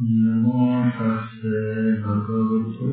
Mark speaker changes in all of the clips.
Speaker 1: නමෝ තස්ස භගවතු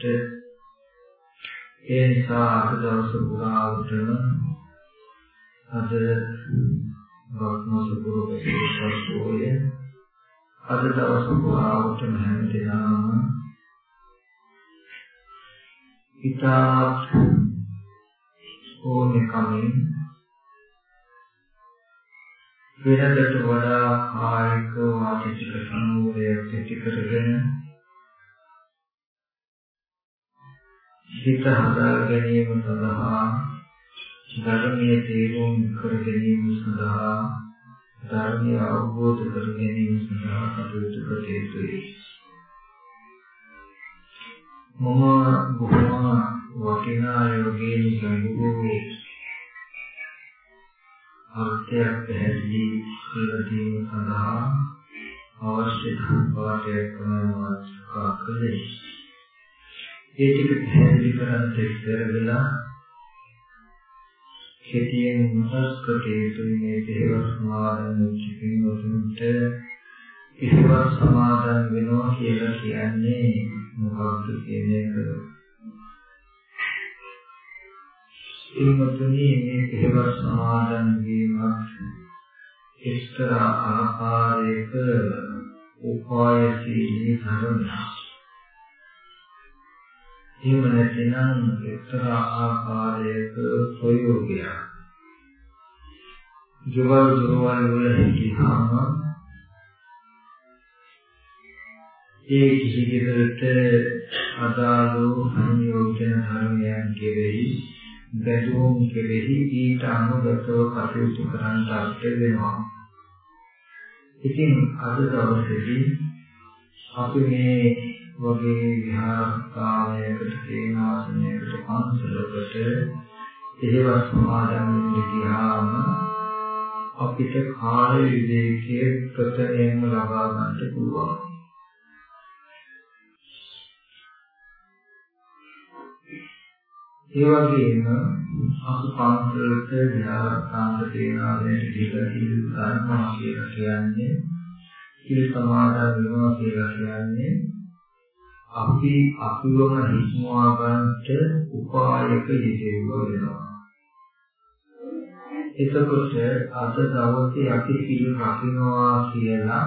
Speaker 1: කරගන්නට ඒ නිසා අද දවස පුරාවටම අද රත්නසුපුර විශේෂස්ෝය අද දවස පුරාවටම හැම දිනම ඉතාමත් ඕනේ කමින් වෙනදට වඩා කායික වාචික සංවරයක් ඇති කරගෙන හිත හදා ගැනීම සඳහා ධර්මයේ තේරුම් කර ගැනීම සඳහා ධර්මය අවබෝධ කර ගැනීම සඳහා කටයුතු කළ යුතුයි. මම බොහොම වටිනා යෝගී ගැඹුරු අර්ථයක් පැහැදිලි කර දීම සඳහා අවශ්‍ය ධර්මපාඨයක් කරනවා කලේ. ඒ ටික පැහැදිලි කරන්න ඉස්සරලා කෙටියෙන් මතක් කටයුතු මේ දේව සමාදන් චිකින් වතුන්ට ඉස්වා සමාදන් වෙනවා කියලා කියන්නේ මොකක්ද කියන එක. ඉන්මතුනි මේ දේව සමාදන් වීමත් එක්තර ආකාරයක උපායශීලී ධර්මයක්. එහෙම නැතිනම් එක්තරා ආකාරයක ප්‍රයෝගයක්. ජීවල් ජීවල් වල හිතාම ඒ කිසි කෙනෙකුට අදාළ සංයෝජන ධර්මයන් කෙරෙහි බැඳුම් කෙරෙහි ඊට අනුගතව කටයුතු කරන්න අවශ්‍ය වෙනවා. ඉතින් අද දවසේදී අපි මේ වගේ විහාරස්ථානයකට සේනාසනයකට පන්සලකට එහෙම සමාදන් වෙන්න ගියාම අපිට කාල විවේකයේ ප්‍රතනයම ලබා ගන්නට පුළුවන්. ඒ වගේම අපි පන්සලට විහාරස්ථානකට සේනාසනයට ගිහිල්ලා ගන්නවා කියලා කියන්නේ සිල් සමාදන් වෙනවා කියලා කියන්නේ අපි අපිවම හික්මවා ගන්නට උපායක යෙදෙව්ව වෙනවා. එතකොට අද දවසේ අපි සිල් රකින්නවා කියලා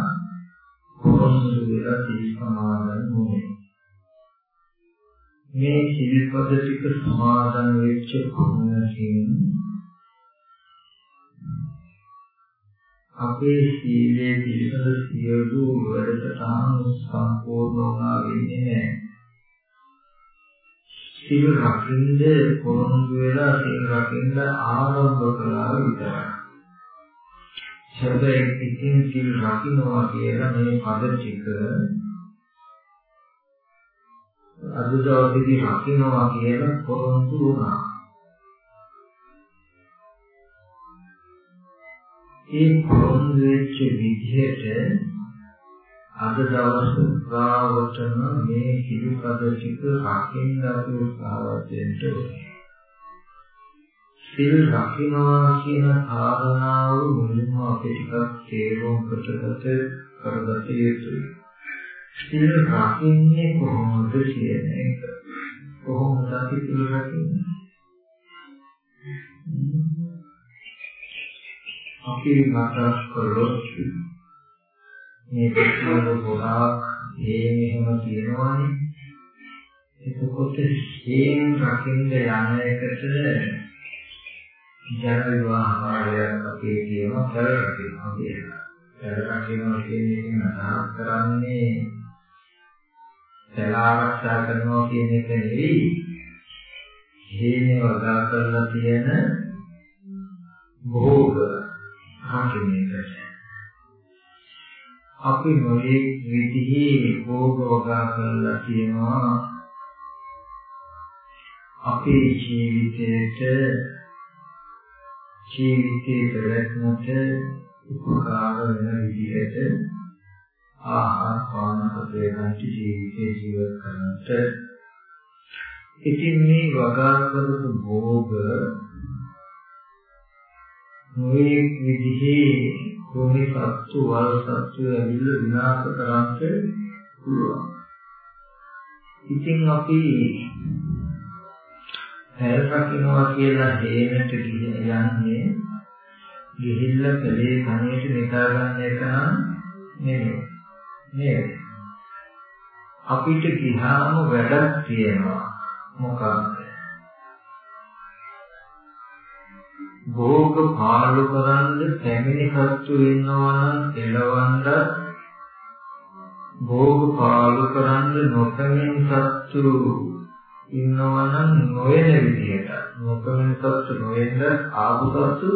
Speaker 1: කොහොමද වෙලා සිල් සමාදන් වුනේ? මේ සිල්පද ටික සමාදන් වෙච්ච පමණකින් අපේ සීලයේ පිළිබඳ සියලු වැඩසටහන් සම්පූර්ණ වුණා වෙන්නේ නැහැ. සීල රකින්ද පොරොන්දු වෙලා සීල රකින්ද ආරම්භ කළා විතරයි. හැබැයි ඉතින් සීල් රකින්නවා කියලා මේ පද ටික අද දවසේදී රකින්නවා කියලා පොරොන්දු වුණා. ඒ පොරොන්දු වෙච්ච විදිහට අද දවස් පුරාවටම මේ හිලිපද ටික රකින්න අපි උත්සාහවත් වෙන්න ඕනේ. සිල් රකින්නවා කියන කාරණාව මුලින්ම අපි ටිකක් තේරුම් කරගත කරගත යුතුයි. සිල් රකින්නේ කොහොමද කියන එක. කොහොමද අපි සිල් රකින්නේ? අපි මතක් කළොත් මේ පිටුවල ගොඩාක් මේ මෙහෙම තියෙනවානේ. එතකොට හේන් රකින්න යන එකට ජන විවාහාරයක් අපේ කියනවා කරලා කියලා. කරලා කියනවා කියන්නේ අදහස් කරන්නේ සල ආරක්ෂා කරනවා කියන එක නෙවෙයි. හේනේ වදා කරලා තියෙන භෝග ආකිනේකට. අපි නොයේ විදිහේ භෝග වගා කරලා තියෙනවා අපේ ජීවිතයට ජීවිතයේ ප්‍රයත්නට උපකාර වෙන විදිහට ආහාර පාන ප්‍රේරණ ජීවිතේ ජීවත් කරනට ඉතින් මේ වගා කරපු භෝග මේ විදිහේ කොහේ සත්තු වල සත්තු ඇවිල්ලා විනාශ කරන්න පුළුවන්. ඉතින් අපි හැර රකින්නවා කියලා හේනට ගිහින් යන්නේ ගිහිල්ලා කලේ කණේට නිකා ගන්න එක නම් නෙමෙයි. නේද? අපිට ගිහාම වැඩක් තියෙනවා. මොකක්ද? භෝග පාලු කරන්න පැමිණි කර්තු ඉන්නවා නම් එළවන්න භෝග පාලු කරන්න නොපැමිණි සත්තු ඉන්නවා නම් නොවන විදිහට නොපැමිණි සත්තු නොවෙන්න ආපු සත්තු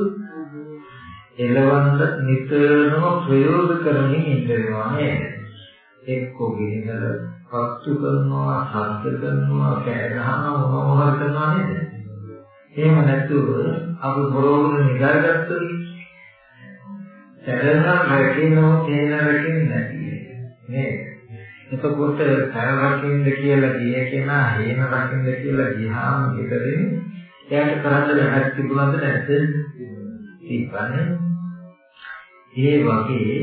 Speaker 1: එළවන්න නිතරම ප්‍රයෝග කරමින් ඉන්නවා නේද? එක්කෝ ගිහින් පත්තු කරනවා ශබ්ද කරනවා කෑ ගහනවා මොනවා හරි කරනවා නේද? එහෙම නැතුව අපි බොරෝගෙන නිදාගත්තොත් සැරෙන රැකිනෝ තේන රැකින්නේ නැති නේද? එතකොට සැර රැකින්න කියලා ගිය කෙනා හේන රැකින්න කියලා ගියාම ගෙදරින් එයාට කරන්න බැහැ තිබුණාද නැද්ද? තිබ්බනේ. ඒ වගේ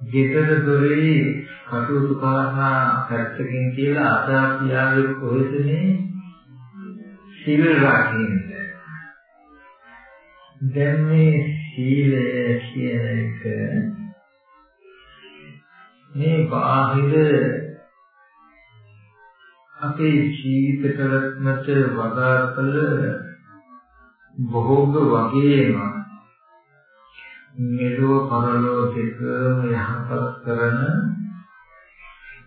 Speaker 1: ගෙදර දොරේ කටයුතු කරන පැත්තකින් කියලා අදා කියාවේ කොහෙදනේ සිල් රකින්න. දැන් මේ සීලය කියන එක මේ බාහිර අපේ ජීවිත කරත්මට වදා කළ භෝග වගේම මෙලොව පරලොව දෙකම යහපත් කරන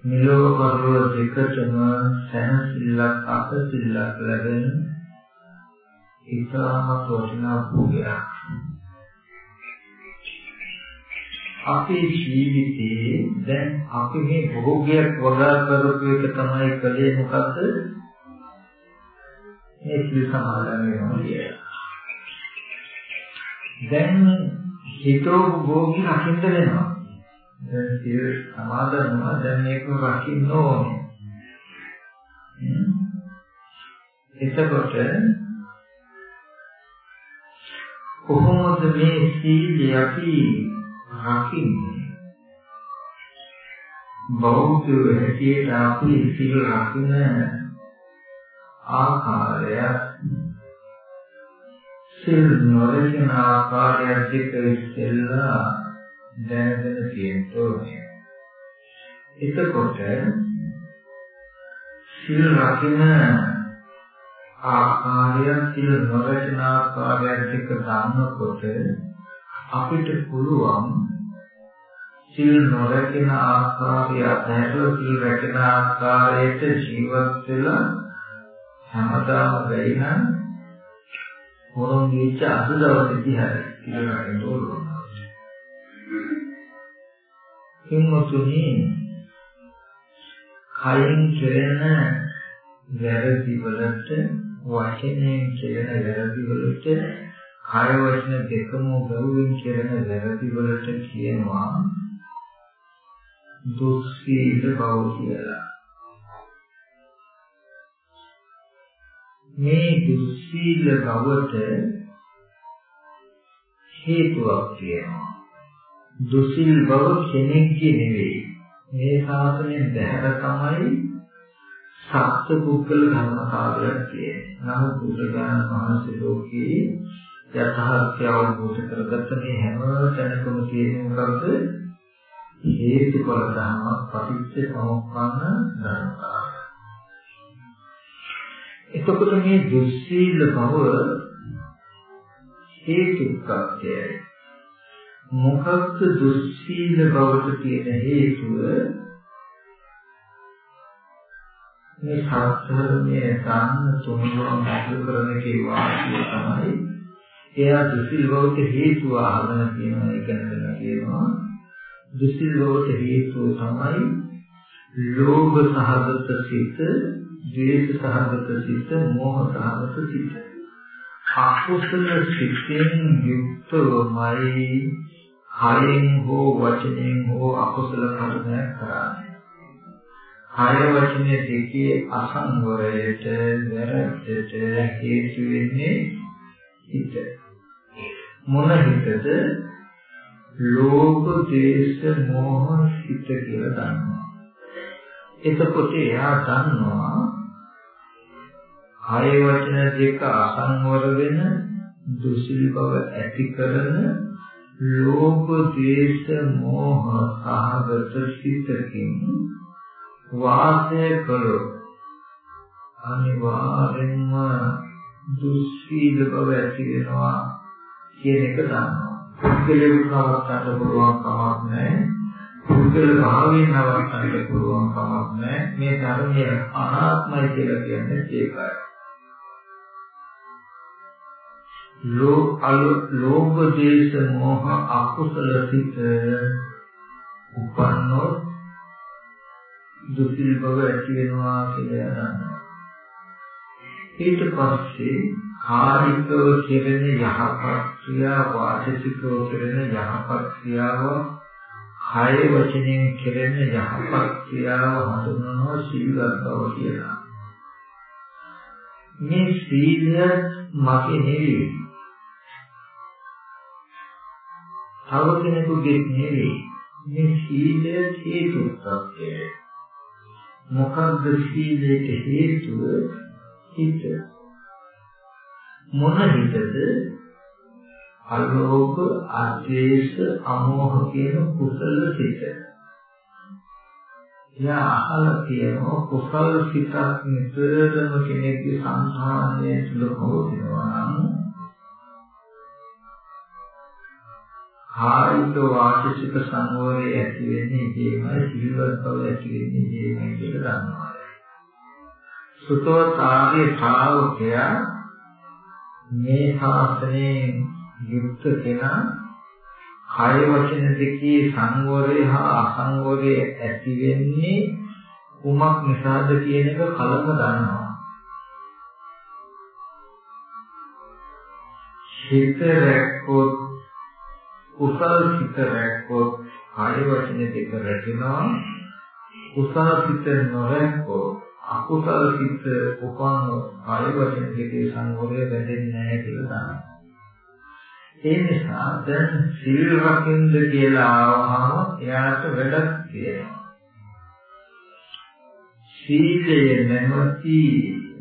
Speaker 1: මෙලොව පරලොව දෙකටම සැනසෙල්ලක් අපසිල්ලක් ලැබෙන ඉතාමත් වටිනා භෝගයක්. අපේ ජීවිතේ දැන් අපි මේ භෝගයක් වඩා කරපු එක තමයි කලේ මොකද්ද? මේ සිල් සමාදන් වෙනවා කියලා. දැන් හිතෝ භෝගී රකින්න වෙනවා. දැන් සිල් සමාදන් වුණා දැන් මේක රකින්න ඕනේ. එතකොට කොහොමද මේ සීලය අපි රකින්නේ? බෞද්ධ හැටියට අපි සීල රකින්න ආකාරය සිල් නොරකින ආකාරය දෙක ඉස්සෙල්ලා දැනගෙන තියෙන්න ඕනේ. එතකොට සිල් රකින්න ආකාරය සිල් නොරකින ආකාරය දෙක ගන්නකොට අපිට පුළුවන් සිල් නොරකින ආකාරය අතහැරලා සිල් රැකෙන ආකාරයට ජීවත් වෙලා හැමදාම වෙයි නම් මොරොන් ගිච්ච අද දවසේදී හරි කියලා නේද ඕන. හිම්මතුනි කයින් කෙරෙන වැරදි වලට වචනයෙන් කෙරෙන වැරදි වලට කාය වචන දෙකම ගෞරවයෙන් කෙරෙන වැරදි වලට කියනවා දුස්සීල බව කියලා. මේ දුස්සීල බවට හේතුවක් තියෙනවා. දුසිල් බව කෙනෙක්ගේ නෙවෙයි. මේ ශාසනයෙන් බැහැර තමයි සත්‍ය පුද්ගල ධර්මතාවයක් කියන්නේ. නමුත් බුදුරජාණන් වහන්සේ ලෝකේ යථාර්ථය අවබෝධ කරගත්ත මේ හැම තැනකම තියෙන මොකද්ද? හේතුඵල ධර්මයක් පටිච්ච සමුප්පන්න ධර්මතාවය. එතකොට මේ දුස්සීල බව හේතු ප්‍රත්‍යයයි. මොකක්ද දුස්සීල බවට තියෙන හේතුව? මේ සාස්ත්‍රයේ දාන්න තුනුරුම් අසු කරන කේ වාසිය තමයි එයා දුසිල් බවට හේතුව අහගෙන තියෙනවා ඒක නේද කියනවා දුසිල් බවට හේතුව තමයි ලෝභ සහගත සිත, ද්වේෂ සහගත සිත, මෝහ සහගත සිත. අකුසල සිතෙන් යුක්තවමයි කයෙන් හෝ වචනයෙන් හෝ අකුසල කර්මයක් කරන්නේ. කය වචනේ දෙකේ අසංවරයට වැරද්දට හේතු වෙන්නේ හිත. මොන හිතද? ලෝභ, දේශ, මෝහ හිත කියලා දන්නවා. එතකොට එයා දන්නවා කය වචන දෙක අසංවර වෙන දුසිල් බව ඇති කරන ලෝභ, ද්වේෂ, මෝහ සහගත සිතකින් වාසය කළොත් අනිවාර්යෙන්ම දුස්සීල බව ඇති වෙනවා කියන එක දන්නවා. පුද්ගලයෙකුට නවත්තන්න පුළුවන් කමක් නැහැ. පුද්ගල භාවයෙන් නවත්තන්න පුළුවන් කමක් නැහැ. මේ ධර්මය අනාත්මයි කියලා කියන්නේ ඒකයි. ලෝභ දේශ මොහ අකුසල සිත උපන්නොත් දුසිල් බව ඇති වෙනවා කියලා යනවා. ඊට පස්සේ කායිකව කෙරෙන යහපත් ක්‍රියා වාචිකව කෙරෙන යහපත් ක්‍රියාව කාය වචනෙන් කෙරෙන යහපත් ක්‍රියාව හඳුන්වනවා සීලවත් බව කියලා. මේ සීලය මගේ නෙවෙයි. තව කෙනෙකුගේ නෙවෙයි. මේ සීලය හේතුත්වය. මොකක්ද සීලයට හේතුව? හිත. මොන හිතද? අලෝභ, අද්වේෂ, අමෝහ කියන කුසල සිත. යා අහලා තියෙනවා කුසල සිතක් නිතරම කෙනෙක්ගේ සංහානයේ තුල පවතිනවා නම් කායික වාචික සංවරය ඇති වෙන්නේ ඒකයි සිල්වත් බව ඇති වෙන්නේ ඒකයි කියලා දන්නවා. සුතවතාගේ ශ්‍රාවකයා මේ ශාස්ත්‍රයෙන් යුක්ත කෙනා කාය වචන දෙකේ සංවරය හා අසංවරය ඇති වෙන්නේ කුමක් නිසාද කියන එක කලම දන්නවා. හිත රැක්කොත් කුසල් සිත රැක්කොත් කාය වචන දෙක රැකෙනවා කුසල සිත නොරැක්කොත් අකුසල සිත් උපන්න කාය වචන දෙකේ සංවරය වැඩෙන්නේ නැහැ කියලා දන්නවා. ඒ නිසා දැන් සිල් රකින්ද කියලා ආවම එයාට වැඩක් තියෙනවා. සීලය නැමැති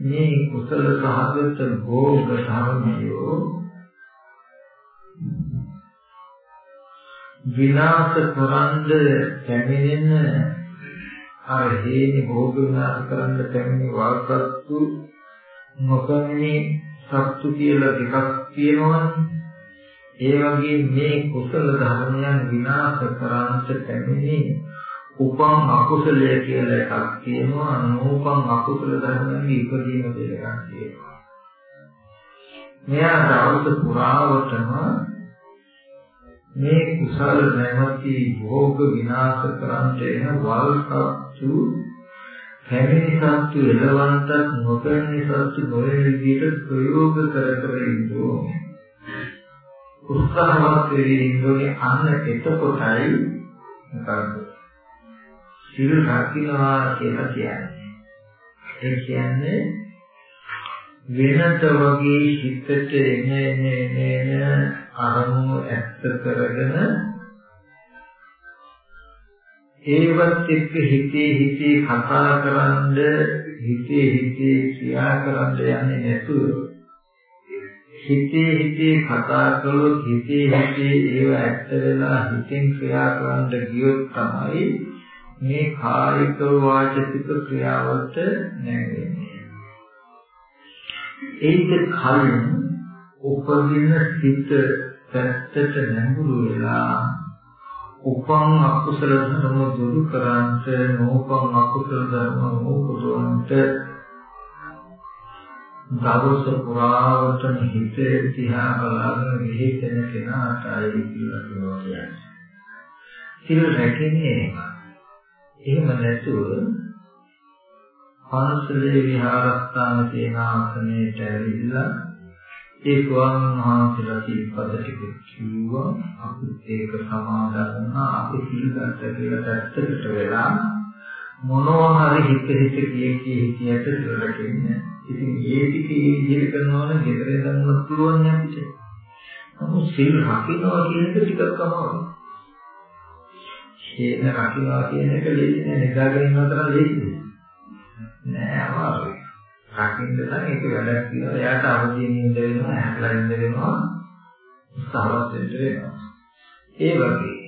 Speaker 1: මේ කුසල සහගත භෝග ධර්මයෝ විනාශ කරන්ද කැමිනෙන අර හේනි භෝග විනාශ කරන්න පැමිණි වාසත්තු නොකන්නේ සත්තු කියලා දෙකක් තියෙනවනේ. ඒ වගේ මේ කුසල ධර්මයන් විනාශ කරන්නට පැමිණි උපං අකුසලය කියලා එකක් තියෙනවා. නූපං අකුසල ධර්මයන්ගේ ඉපදීම කියලා එකක් තියෙනවා. මෙයා දවස පුරාවටම මේ කුසල නැමැති භෝග විනාශ කරන්නට එන වල්කත්තු පැමිණි සත්තු එළවන්තත් නොපැමිණි සත්තු නොවන විදිහට ප්‍රයෝග කර කර ඉන්නෝ උත්සාහවත් වෙවි ඉන්නෝනේ අන්න එතකොටයි මොකද්ද? සිල් රකින්නවා කියලා කියන්නේ. ඒ කියන්නේ වෙනත වගේ හිතට එන එන එන අරමුණු ඇත්ත කරගෙන ඒවත් එක්ක හිතේ හිතේ කතා කරන්ද හිතේ හිතේ ක්‍රියා කරන්ද යන්නේ නැතුව හිතේ හිතේ කතා කළොත් හිතේ හිතේ ඒව ඇත්ත වෙලා හිතෙන් ක්‍රියා කරන්න ගියොත් තමයි මේ කායික වාචික ක්‍රියාවට නැගෙන්නේ. ඒක කලින් උපදින සිත පැත්තට නැඹුරු වෙලා උපං අකුසල ධර්ම දුරු කරන්ට නෝපං අකුසල ධර්ම නෝපදවන්ට දවස පුරාවටම හිතේ තියා බලාගෙන විහිදෙන කෙනාටයි කියලා කියන්නේ. සිල් රැකෙන්නේ එහෙම. එහෙම නැතුව පන්සලේ විහාරස්ථාන තියෙන ආසනයට ඇවිල්ලා ඒ ස්වාමීන් වහන්සේලා සිල්පද ටික කිව්වා අපිත් ඒක සමාදන් වුණා අපි සිල්ගත කියලා පැත්තකට වෙලා මොනවා හරි හිත හිත කිය කිය හිතියට සිල්රකින්න ඉතින් ඒ ටික ඒ විදිහට කරනවා නම් ගෙදර ගන්නත් පුළුවන් අපිට. නමුත් සිල් රකින්නවා කියන එක ටිකක් අමාරුයි. හේන රකින්නවා කියන එක ලේසි නෑ. නිදාගෙන ඉන්නව තරම් ලේසි නෑ අමාරුයි. රකින්න නම් ඒක වැඩක් කියලා. එයාට අවදීන් ඉන්න වෙනවා හැපලා ඉන්න වෙනවා උත්සාහවත් වෙන්න වෙනවා. ඒ වගේ.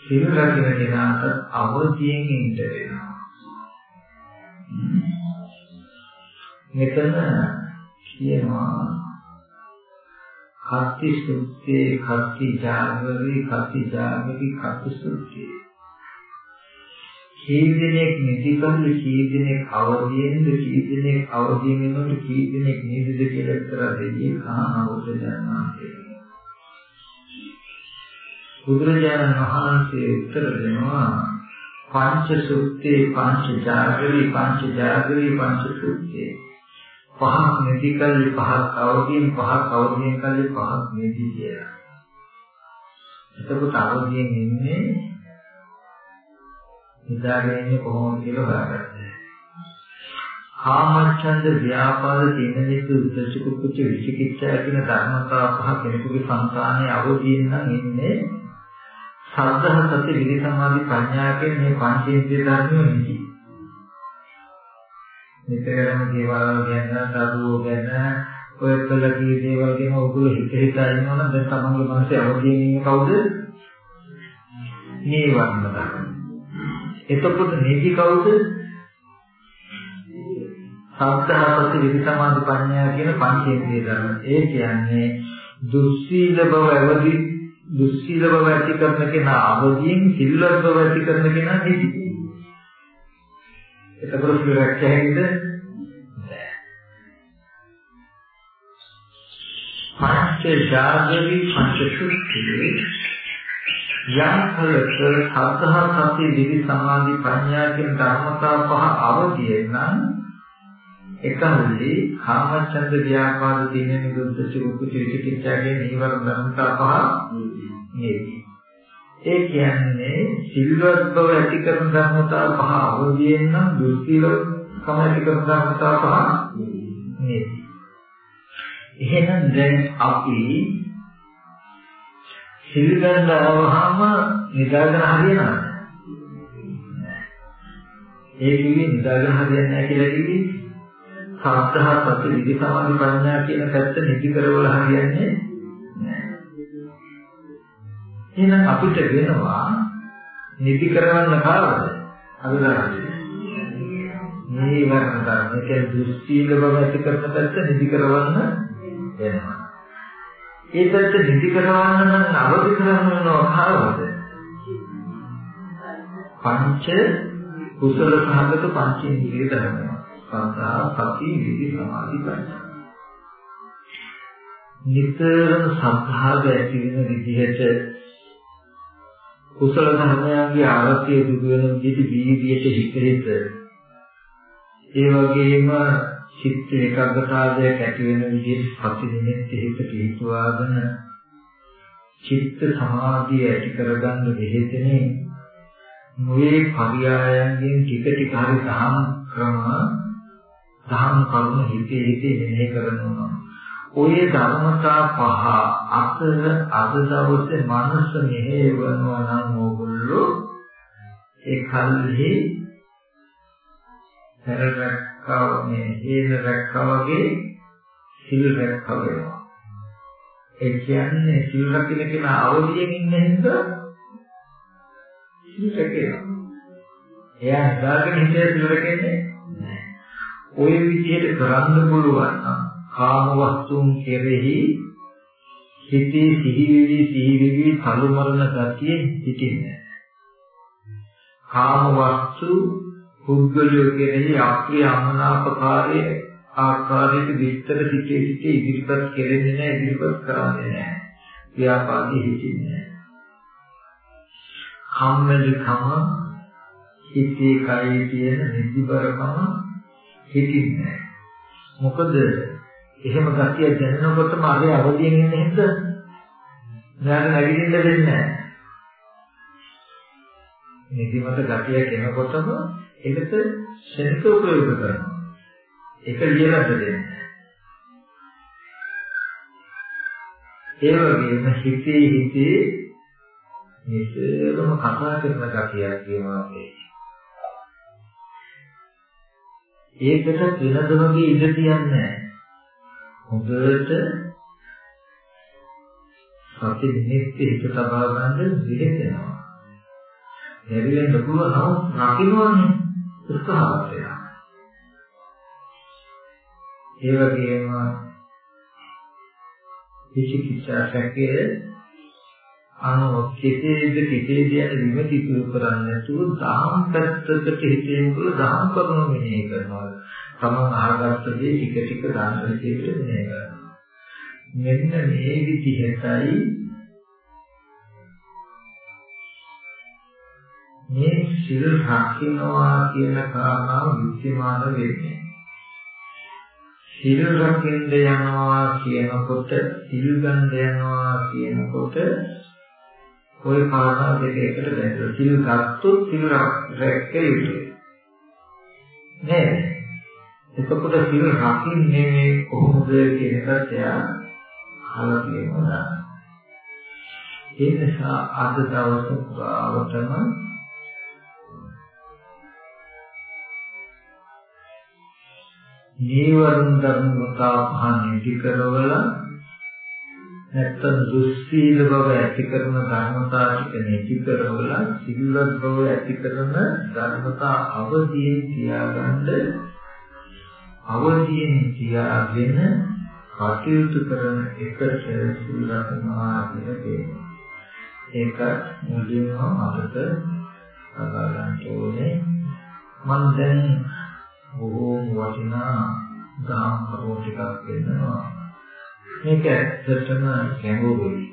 Speaker 1: සිල් රකින්න කෙනාට අවදීන් ඉන්න වෙනවා. මෙතන කියනවා කත්ති සුත්තේ කත්ති ජාගරි කත්ති ජාගරි කත්ති සුත්තේ. කී දෙනෙක් නිදිකල්ලි කී දෙනෙක් අවදියෙන්ද කී දෙනෙක් අවදියෙන් ඉන්නොත් කී දෙනෙක් නිදිද කියලා විතර දෙන්නේ කහනවුදයන් වහන්සේ. බුදුරජාණන් වහන්සේ උත්තර දෙනවා පංච සුත්තේ පංච ජාගරි පංච ජාගරි පංච සුත්තේ පහක් නිදිකල්ලි පහක් අවදියෙන් පහක් අවදියෙන් කල්ලි පහක් නිදි කියලා. එතකොට අවදියෙන් ඉන්නේ නිදාගෙන ඉන්නේ කොහොමද කියලා හොයාගන්න. කාමච්ඡන්ද ව්‍යාපාද තීනමිත උද්දච්ච කුච්ච විචිකිච්ඡා කියන ධර්මතා පහ කෙනෙකුගේ සංකාණයේ අවදීන් නම් ඉන්නේ සද්ධා සති විරි සමාධි ප්‍රඥා කියන මේ පංචේන්ද්‍රිය ධර්මෝ නිදි. නිතරම දේවල් ගැන සාධුව ගැන ඔය කලකී දේවල් ගැන ඔයගොල්ලෝ හිත හිතා ඉන්නවනම් දැන් තමන්ගේ මනසේ අවදීන් ඉන්නේ කවුද? නීවරණ ධර්ම. එතකොට නිදි කවුද? සද්ධාපති විදි සමාධි ප්‍රඥා කියන පංචේන්ද්‍රිය ධර්ම. ඒ කියන්නේ දුස්සීල බව අවදි දුස්සීල බව ඇති කරන කෙනා අවදියෙන් සිල්වත් බව ඇති කරන කෙනා නිදි. එතකොට සුරක්ෂයෙන්ද පංච ජාගරි පංච සුත්ති යම් කලක සද්ධා සති විදි සමාධි ප්‍රඥා කියන ධර්මතා පහ අවදියෙන් නම් එකමුලි කාමචන්ද ව්‍යාපාද දින නිරුද්ධ චුක්කු චිකිච්ඡාගේ නීවර ධර්මතා පහ නෙවි. ඒ කියන්නේ සිල්වත් බව ඇති කරන ධර්මතා පහ අවදියෙන් නම් දුස්සීල කම ඇති කරන ධර්මතා පහ නෙවි. එහෙනම් දැන් අපි සිල් ගන්න ආවහම නිදාගෙන හරියනවද? ඒ කිව්වේ නිදාගෙන හරියන්නේ නැහැ කියලා කිව්වේ සාත්‍තහ සති විදි සමාධි ප්‍රඥා කියන පැත්ත නිදි කරවල හරියන්නේ නැහැ. එහෙනම් අපිට වෙනවා නිදි කරවන්න කාවද? අනුදානයි. මේ වර්ණ ධර්ම කියන්නේ දුස්සීල බව ඇති කරන පැත්ත නිදි කරවන්න වෙනවා. ඒ පැත්ත නිදි කරවන්න නම් අවදි කරවන්නව කාවද? පංච කුසල සහගත පංච ඉන්ද්‍රිය ධර්ම. සංසාර සති විදි සමාධි ප්‍රඥා. නිතරම සද්ධාව ඇති වෙන විදිහට කුසල ධර්මයන්ගේ ආරතිය දුක වෙන විදිහට වීර්යයට හිත හිත ඒ වගේම චිත්ත ඒකාග්‍රතාවයක් ඇති වෙන විදිහට සති නිමෙත් හිත පිහිටුවාගෙන චිත්ත සමාධිය ඇති කරගන්න බෙහෙතනේ මුවේ පරියායන්ගෙන් ටික ටික හරි දහම් ක්‍රම දහම් කරුණ හිතේ හිතේ මෙහෙ කරනවා. ඔය ධර්මතා පහ අතර අද දවසේ මනස මෙහෙවනවා නම් ඕගොල්ලෝ ඒ කල්හි පෙරරක්කව මේ හේන රැක්කා වගේ සිල් රැක්කා වෙනවා ඒ කියන්නේ සිල් රකින්න කෙනා අවදියෙන් ඉන්න හින්දා සිල් රැකෙනවා. එයා හිතාගෙන හිතේ සිල් රැකෙන්නේ නැහැ. ওই විදිහට කරන්න පුළුවන් නම් කාම වස්තුන් කෙරෙහි හිතේ සිහි වෙවි සිහි වෙවි කලු මරණ ගතිය හිටින්නේ කාම වස්තු පුද්ගලයෝ කෙරෙහි අප්‍රිය අමනාපකාරයේ ආකාරයට විස්තර සිටේ සිටේ ඉදිරිපත් කෙරෙන්නේ නැහැ ඉදිරිපත් කරන්නේ නැහැ. ව්‍යාපාදී හිතින්නේ කම්මැලිකම හිතේ කයේ තියෙන නිදිබරකම හිතින්නේ මොකද එහෙම ගතිය දැනෙනකොටම අරේ අවදියෙන් ඉන්න හින්දා මෙයාට නැගිටින්න දෙන්නේ නැහැ. නිදිමත ගතිය කෙනකොටම ඒකට ශනික උපයෝග කරනවා. ඒක ලියලට දෙන්නේ. ඒ වගේම හිතේ හිතේ නිතරම කතා කරන ගතියක් කියනවා ඒකට වෙනද වගේ ඉඳ තියන්නේ නැහැ. හොඳට සති නිමිති හිත තබා ගන්න විහෙතනවා. ලැබෙන්න පුළුවන් නම් රකින්නවන්නේ උත්සාහවත් වෙනවා. ඒ වගේම විචිකිච්ඡා සැකයේ අනෝ කෙසේද කෙසේද යන විමති තුරු කරන්නේ නැතුව දහම් පැත්තකට හිතේ මුල දහම් කරුණු මෙහෙය කරනවා. තමන් අහගත්ත දේ ටික ටික දාන විදිහට මෙහෙය කරනවා. මෙන්න මේ විදිහටයි මේ සිල් රකින්නවා කියන කාරණාව විද්‍යමාන වෙන්නේ. සිල් රකින්න යනවා කියනකොට සිල් ගන්න යනවා කියනකොට ওই කාරණා දෙක එකට බැඳලා සිල් ගත්තොත් සිල් රැක්ක යුතුයි. නේද? එතකොට සිල් රකින්නේ කොහොමද කියන එකට එයා අහලා තියෙනවා. ඒ නිසා අද දවස පුරාවටම නීවරණ ධර්ම වතා නිදි කරවලා නැත්තම් දුස්සීල බව ඇති කරන ධර්මතා ටික නිදි කරවලා සිල්වත් බව ඇති කරන ධර්මතා අවදීන් තියාගන්න අවදීන් තියාගෙන කටයුතු කරන එකට සිල්වත්නවා කියලා කියනවා. ඒක මුලින්ම අපට අදා ගන්න ඕනේ. මම දැන් බොහෝම වටිනා දාම් කරුණු ටිකක් දෙන්නවා. මේක ඇත්තටම ගැඹුරුයි.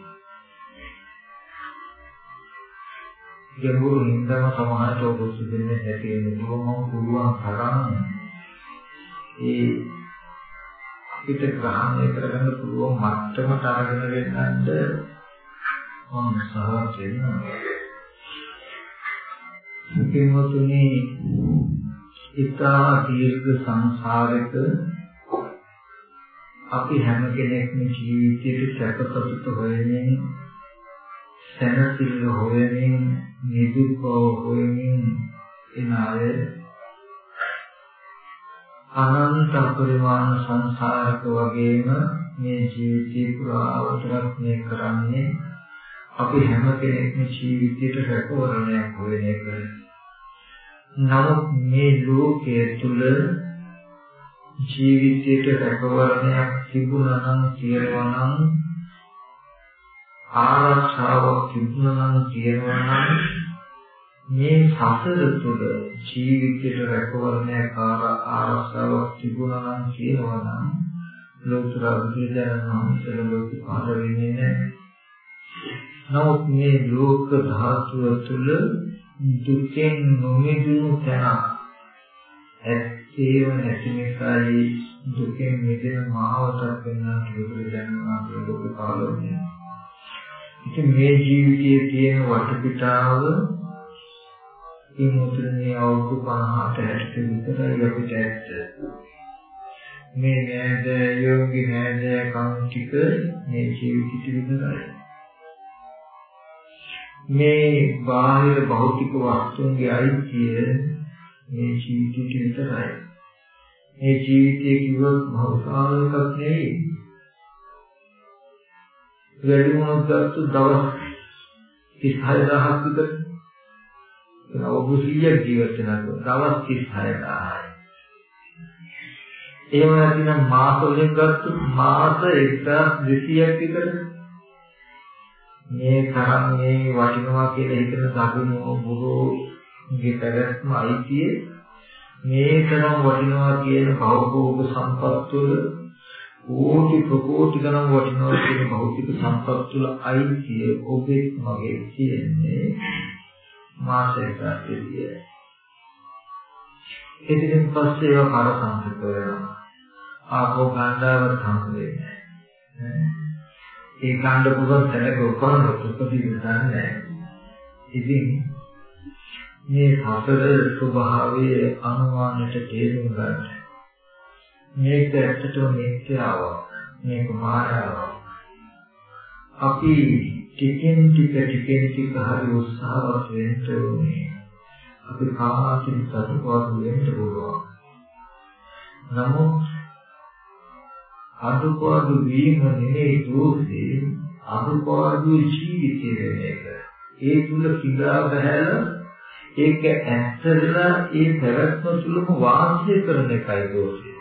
Speaker 1: ගැඹුරු නින්දම සමහරට ඔබ සිදෙන්නේ නැති වෙනවා පුළුවන් තරම් ඒ අපිට ග්‍රහණය කරගන්න පුළුවන් මට්ටමට අරගෙන වෙන්නත් මම උත්සාහ කරනවා. ඉතින් ඉතා දීර්ඝ සංසාරයක අපි හැම කෙනෙක්ම ජීවිතයේ සැපසතුට හොයමින් සැනසෙල්ල හොයමින් නිදුක් හොයමින් එන අය අනන්ත පරිමාණ සංසාරක වගේම මේ ජීවිතේ පුරාවටත් මේ කරන්නේ අපි හැම කෙනෙක්ම ජීවිතයට රැකවරණයක් හොයන එක. නමුත් මේ ලෝකයේ තුල ජීවිතයට රැකවරණයක් තිබුණා නම් කියනවා නම් ආරක්ෂාවක් තිබුණා නම් කියනවා නම් මේ සසර තුළ ජීවිතයට රැකවරණයක් ආරක්ෂාවක් තිබුණා නම් කියනවා නම් ලෝතර බුදුදහම වහන්සේ ලෝක පහළ වෙන්නේ නැහැ. නමුත් මේ ලෝක ධාතුව තුළ දුකෙන් නොමිදුණු තැන ඇත්තේම නැති නිසායි දුකෙන් මිදෙන මාවතක් වෙනවා කියලා දැනනවා ලෝක කාලෝනේ. ඉතින් මේ ජීවිතයේ තියෙන වටපිටාව ඉන් උතුරේ අවුරුදු 50 60 විතරයි අපිට ඇත්ත. මේ නෑද යෝගි නෑද කම් ටික මේ ජීවිතෙට විතරයි. මේ බාහිර භෞතික වස්තුන්ගේ අයිතිය මේ ජීවිතයට විතරයි. මේ ජීවිතයේ කිව්වොත් භෞතිකාලයක් නෙවෙයි. වැඩි වුණොත් ගත්ත දවස් 36000ක් විතර. ඒක අවුරුදු 100ක් ජීවත් වෙනවා. දවස් 36000යි. එහෙම නැතිනම් මාස වලින් ගත්තොත් මාස 1200ක් විතර මේ තරම් මේ වටිනවා කියලා හිතන දකුණු බුදුගේ පැවැත්ම අයිතිය මේ තරම් වටිනවා කියන භෞතික සම්පත් තුළ කෝටි ප්‍රකෝටි ගණන් වටිනවා කියන භෞතික සම්පත් තුළ අයිතිය ඔබේ මගේ කියන්නේ මාසයකට විදිය. ඉතින් පස්සේ ඒවා කරසම්පත වෙනවා. ආපෝ ගණ්ඩාව තමයි. ඒ කාණ්ඩ පුරන් තැනක උපන්න උපදීන නැහැ. ඉතින් මේ සතර ස්වභාවයේ අනුමානට තේරුම් ගන්න. මේක ඇත්තටම මිත්‍යාවක්. මේක මායාවක්. අපි ටිකෙන් ටික ටිකෙන් ටික හරි උත්සාහවත් වෙන්න ඕනේ. අපි කාමාකින් සතුටවත් වෙන්න පුළුවන්. නමුත් අනුපාදු වීම නෙමෙයි දෝෂේ අනුපාදු ජීවිතය වෙන එක. ඒ තුල කිඳා බහැලා ඒක ඇත්තදලා ඒ පැවැත්ම තුලම වාසය කරන එකයි දෝෂය.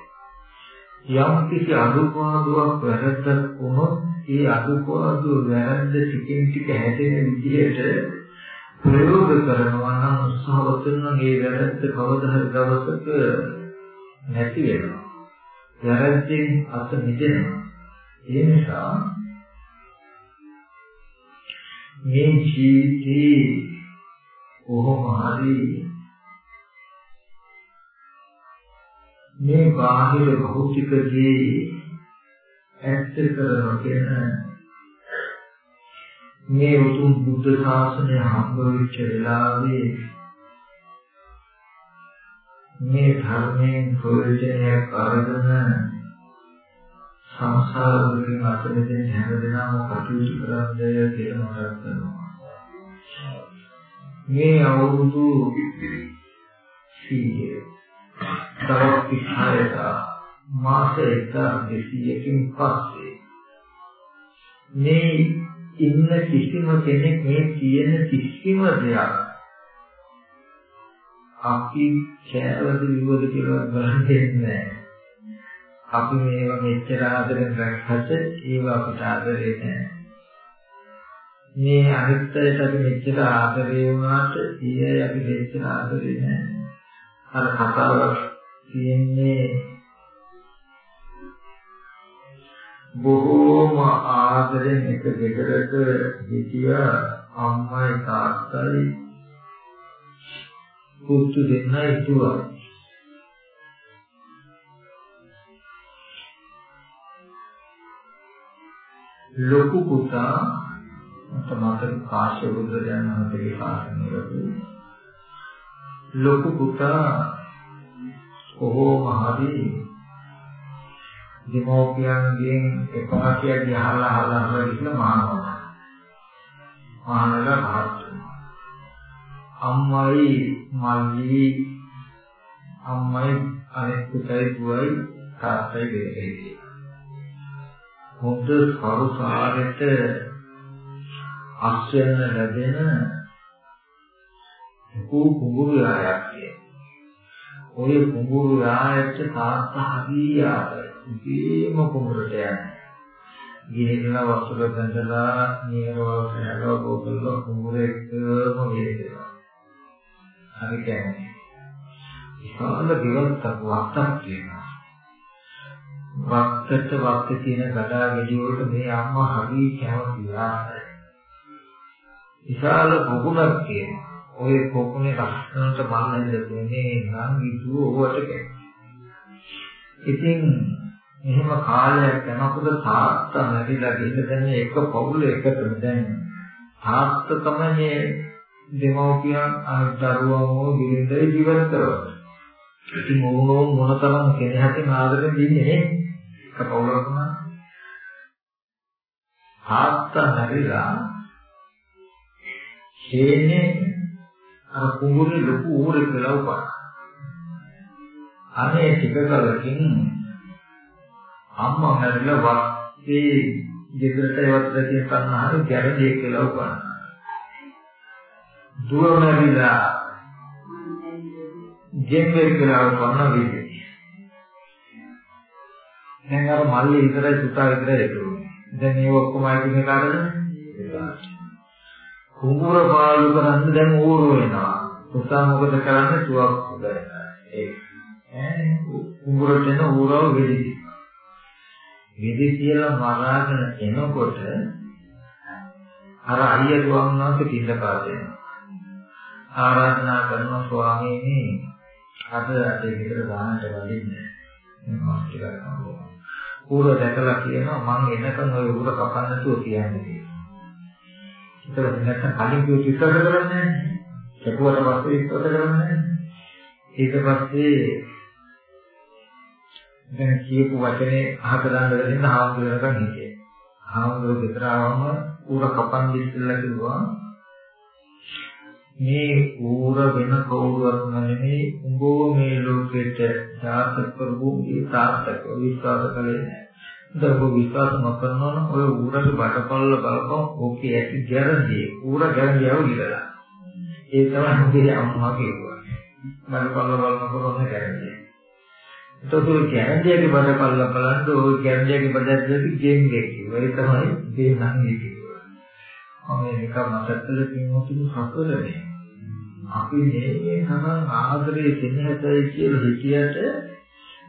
Speaker 1: යම් කිසි අනුපාදුවක් වැරද්දක් වුණොත් ඒ අනුපාදුව වැරද්ද ටිකෙන් ටික හැදෙන විදිහට ප්‍රයෝග කරනවා නම් උත්සාහවත් වෙනවා මේ වැරද්ද කවදා හරි දවසක නැති වෙනවා. වැරද්දෙන් අත මිදෙනවා. ඒ නිසා මේ ජීවිතේ කොහොම හරි මේ බාහිර භෞතික දේ ඇත්ත කරගෙන මේ උතුම් බුද්ධ ශාසනය හම්බ වෙච්ච වෙලාවේ මේ ධර්මයෙන් ප්‍රයෝජනයක් අරගෙන සංසාර දුකින් අත මිදෙන්න හැමදෙනාම කටයුතු කරන්න කියලා මතක් කරනවා. මේ අවුරුදු 100 තවත් 36 මාස 1200කින් පස්සේ මේ ඉන්න කිසිම කෙනෙක් මේ කියන කිසිම දෙයක් අපි කෑවද විවද කියලා බලන්නේ නැහැ. අපි මේවා මෙච්චර ආදරෙන් රැක්කට ඒව අපිට ආදරේ නැහැ. මේ අනිත්‍යයට අපි මෙච්චර ආදරේ වුණාට ඊයේ අපි මෙච්චර ආදරේ නැහැ. අර කතාවක් තියෙන්නේ බොහෝම ආදරෙන් එක දෙකකට හිටියා අම්මයි තාත්තයි පුතු දෙන්නා හිතුවා. ලොකු පුතා තමයි කාශ්‍යප බුදුරජාණන් වහන්සේගේ ශාසනයේදී ලොකු පුතා කොහොම හරි දෙමෝපියන්ගෙන් එකපාරට ගහලා අහලා අහලා ඉන්න මහානවම මහානලා මහත් අම්මයි මල්ලි අම්මයි අනෙක් පුතයි පුවයි තාත්තයි දෙකයි. හොඳ කරුසාරෙට අස්වෙන්න ලැබෙන කෝ කුඹුරු ආයක් ඔය කුඹුරු ආයට තාත්තා හදියාට ඉතිම කුඹුරට යන්නේ. ගිහිල්ලා වස්තුව බඳලා නියරවල් කරලා බෝතල කුඹුරේකම වේදෙනවා. හරි කියන්නේ. විශාල විවත්තක් වත්තක් තියෙනවා. වත්තට වත්ත තියෙන ගඩා ගෙඩි වලට මේ අම්මා හරි කැමති ආසයි. විශාල පොකුණක් තියෙනවා. ওই පොකුණේ ලස්සනට බලන්න දෙන්නේ නම් විදුව ඕවට ඉතින් එහෙම කාලයක් යනකොට තාත්තා නැතිලා ගිහින් දැන් එක පවුල එකතන දැන් තාත්තා තමයි දෙමව්පියන් අර දරුවෝ බිරිඳ ජීවත් කරවන්නේ. ඉතින් මොනෝ මොනතරම් කෙනෙක්ට ආදරෙන් දින්නේ නේ? එක පවුලකම තාත්තා නැරිලා හේනේ අර කුඹුරේ ලොකු ඌරෙක් වෙලා උපා. අනේ ටික කලකින් අම්මා මැරිලා වත්තේ ගෙදරට එවත් තියෙන තණ්හාව ගැරඩිය කියලා උපන්නා. දුව මැරිලා ජෙම්බෙක් කියලා උපන්න වේදේ. දැන් අර මල්ලේ ඉතරයි සුතා විතරයි ඒකනේ. දැන් මේ ඔක්කොම අයිති කාටද? කුඹුර පාලු කරන්න දැන් ඌරු වෙනවා. පුතා මොකද කරන්නේ? තුවක් හොදලා. ඒ ඈ කුඹුරට එන ඌරව වෙදිදි. වෙදි කියලා මරාගෙන එනකොට අර අයියා දුවන්නාට කිල්ලපා දෙනවා. ආරාධනා කරනවා ස්වාමීනි අද අපේ ගෙදර දාන්නට වදින්න. මම ටිකක් අහුවා. ඌර දැකලා කියනවා මං එනකන් ඔය ඌර කපන්න නැතුව කියන්නේ. ඒක නැත්නම් කලින් කිව්ව විස්තර කරන්නේ නැහැ. චකුවට පස්සේ විස්තර කරන්නේ නැහැ. ඊට පස්සේ දැන් කියපු වචනේ අහක දාන්න දෙන්න හාමුදුරුවෝ හිතේ. හාමුදුරුවෝ ගෙදර ආවම ඌර කපන් දිස්සලා කිව්වා මේ ඌර වෙන කවුරුවත් නෙමෙයි උඹව මේ ලෝකෙට ජාතක කරපු ඒ තාත්තක විශ්වාස කළේ නැහැ. දරුව විශ්වාස නොකරනවා නම් ඔය ඌරගේ බඩපල්ල බලපන් ඕකේ ඇති ගැරන්ඩිය. ඌර ගැරන්ඩියව ඉවරලා. ඒ තමයි උගේ අම්මා කිව්වා. බඩපල්ල බලනකොට ඔන්න ගැරන්ඩිය. එතකොට ගැරන්ඩියගේ බඩපල්ල බලද්ද ওই ගැරන්ඩියගේ බඩද්දේ ගේම්ගේ කිව්වා. ඒ තමයි මේ නම් කිව්වා. මම මේක මතකද තියෙනවා හතරනේ. අපි මේ තරම් ආදරේ දෙන්නටයි කියලා හිතියට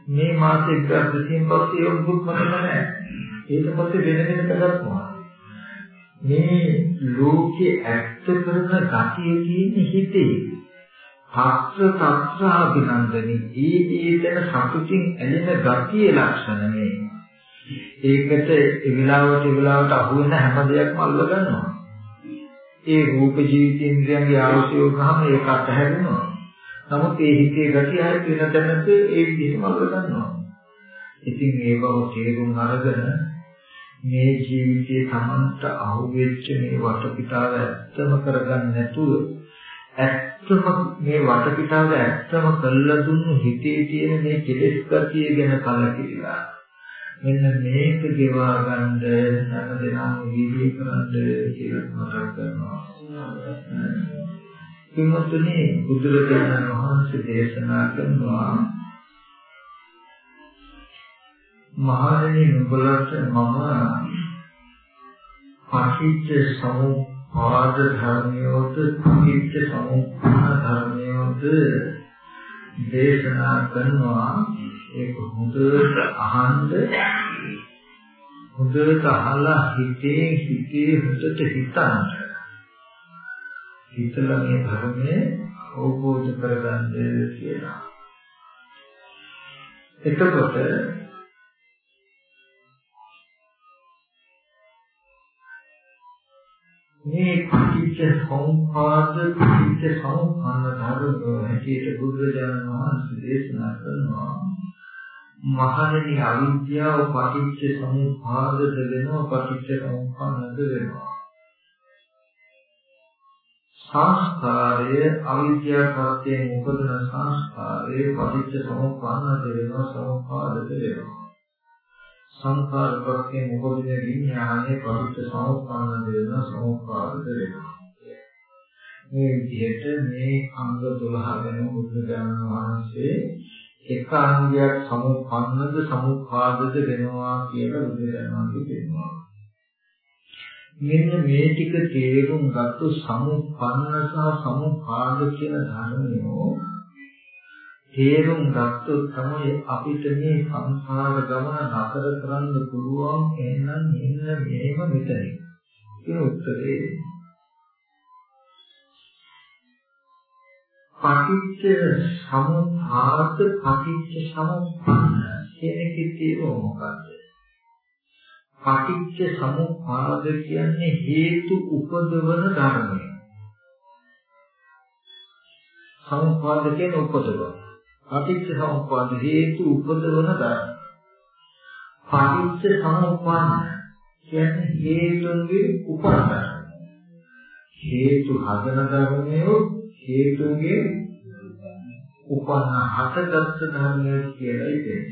Speaker 1: මේ මාසේ 1200න් පස්සේ ඒක දුක් මතක නැහැ. ඊට පස්සේ වෙන වෙන කරගන්නවා. මේ ලෝකේ ඇත්ත කරන ගතිය තියෙන හිතේ. හස්ස තත්‍ර අභිනන්දනි ඒ ඒතන සතුටින් ඇලෙන ගතිය ලක්ෂණ මේ. ඒකට ඒ විලාවට ඒ විලාවට අහු වෙන හැම දෙයක්ම අල්ල ගන්නවා. ඒ රූප ජීවිතේන්ද්‍රයන්ගේ ආශය වුණාම ඒක අතහැරෙනවා. නමුත් ඒ හිතේ ගතිය හරි වෙන තැනක ඒ විදිහම අල්ල ගන්නවා. ඉතින් ඒ බව තේරුම් අරගෙන මේ ජීවිතයේ Tamanta අහුවෙච්ච මේ වටපිටාව ඇත්තම කරගන්න නැතුව ඇත්තම මේ වටපිටාව ඇත්තම කළා දුන්නු හිතේ තියෙන මේ කෙලෙස් ගතිය ගැන කලකිරිලා මෙන්න මේක ගෙවා ගන්න හැම දෙනාම වීර්ය කරන්න කියලා මතක් කරනවා. පින්වත්නි බුදුරජාණන් වහන්සේ දේශනා කරනවා මහණෙනි නුඹලට මම පටිච්ච සමුප්පාද ධර්මියෝද පටිච්ච සමුප්පාද ධර්මියෝද දේශනා කරනවා ඒක හොඳට අහන්න හොඳට අහලා හිතේ හිතේ හොඳට හිතන්න හිතලා මේ ධර්මය අවබෝධ කරගන්න කියලා. එතකොට මේ පිටිච්ච සම්පාද පිටිච්ච සම්පන්න ධර්ම හැටියට බුදුරජාණන් වහන්සේ දේශනා කරනවා මහණෙනි අවිද්‍යාව පටිච්ච සමුප්පාදද වෙනවා පටිච්ච සමුප්පන්නද වෙනවා. සංස්කාරය අවිද්‍යා සත්‍යයෙන් උපදින සංස්කාරය පටිච්ච සමුප්පන්න දෙනවා සමුපාදද වෙනවා. සංස්කාර ප්‍රත්‍යයෙන් උපදින විඥානය පටිච්ච සමුප්පන්න දෙනවා සමුපාදද වෙනවා. මේ විදිහට මේ අංග 12 ගැන බුදුරජාණන් වහන්සේ එක අංගයක් සමුප්පන්නද සමුපාදද වෙනවා කියලා බුදුරජාණන් වහන්සේ කියනවා මෙන්න මේ ටික තේරුම් ගත්තු සමුප්පන්න සහ සමුපාද කියන ධර්මයෝ තේරුම් ගත්තොත් තමයි අපිට මේ සංසාර ගමන නතර කරන්න පුළුවන් එහෙනම් මෙන්න මේව මෙතන. ඒ උත්තරේ පටිච්ච සමුප්පාද පටිච්ච සමුප්පන්න කියන කිතේ මොකක්ද? පටිච්ච සමුප්පාද කියන්නේ හේතු උපදවන ධර්මය. සමුප්පාද කියන්නේ උපදවන. පටිච්ච සමුප්පාද හේතු උපදවන ධර්ම. පටිච්ච සමුප්පන්න කියන්නේ හේතුන්ගේ උපන්න. හේතු හදන ධර්මයේ හේතුන්ගේ උපන්න හටගත් ධර්මය කියලා ඉතින්.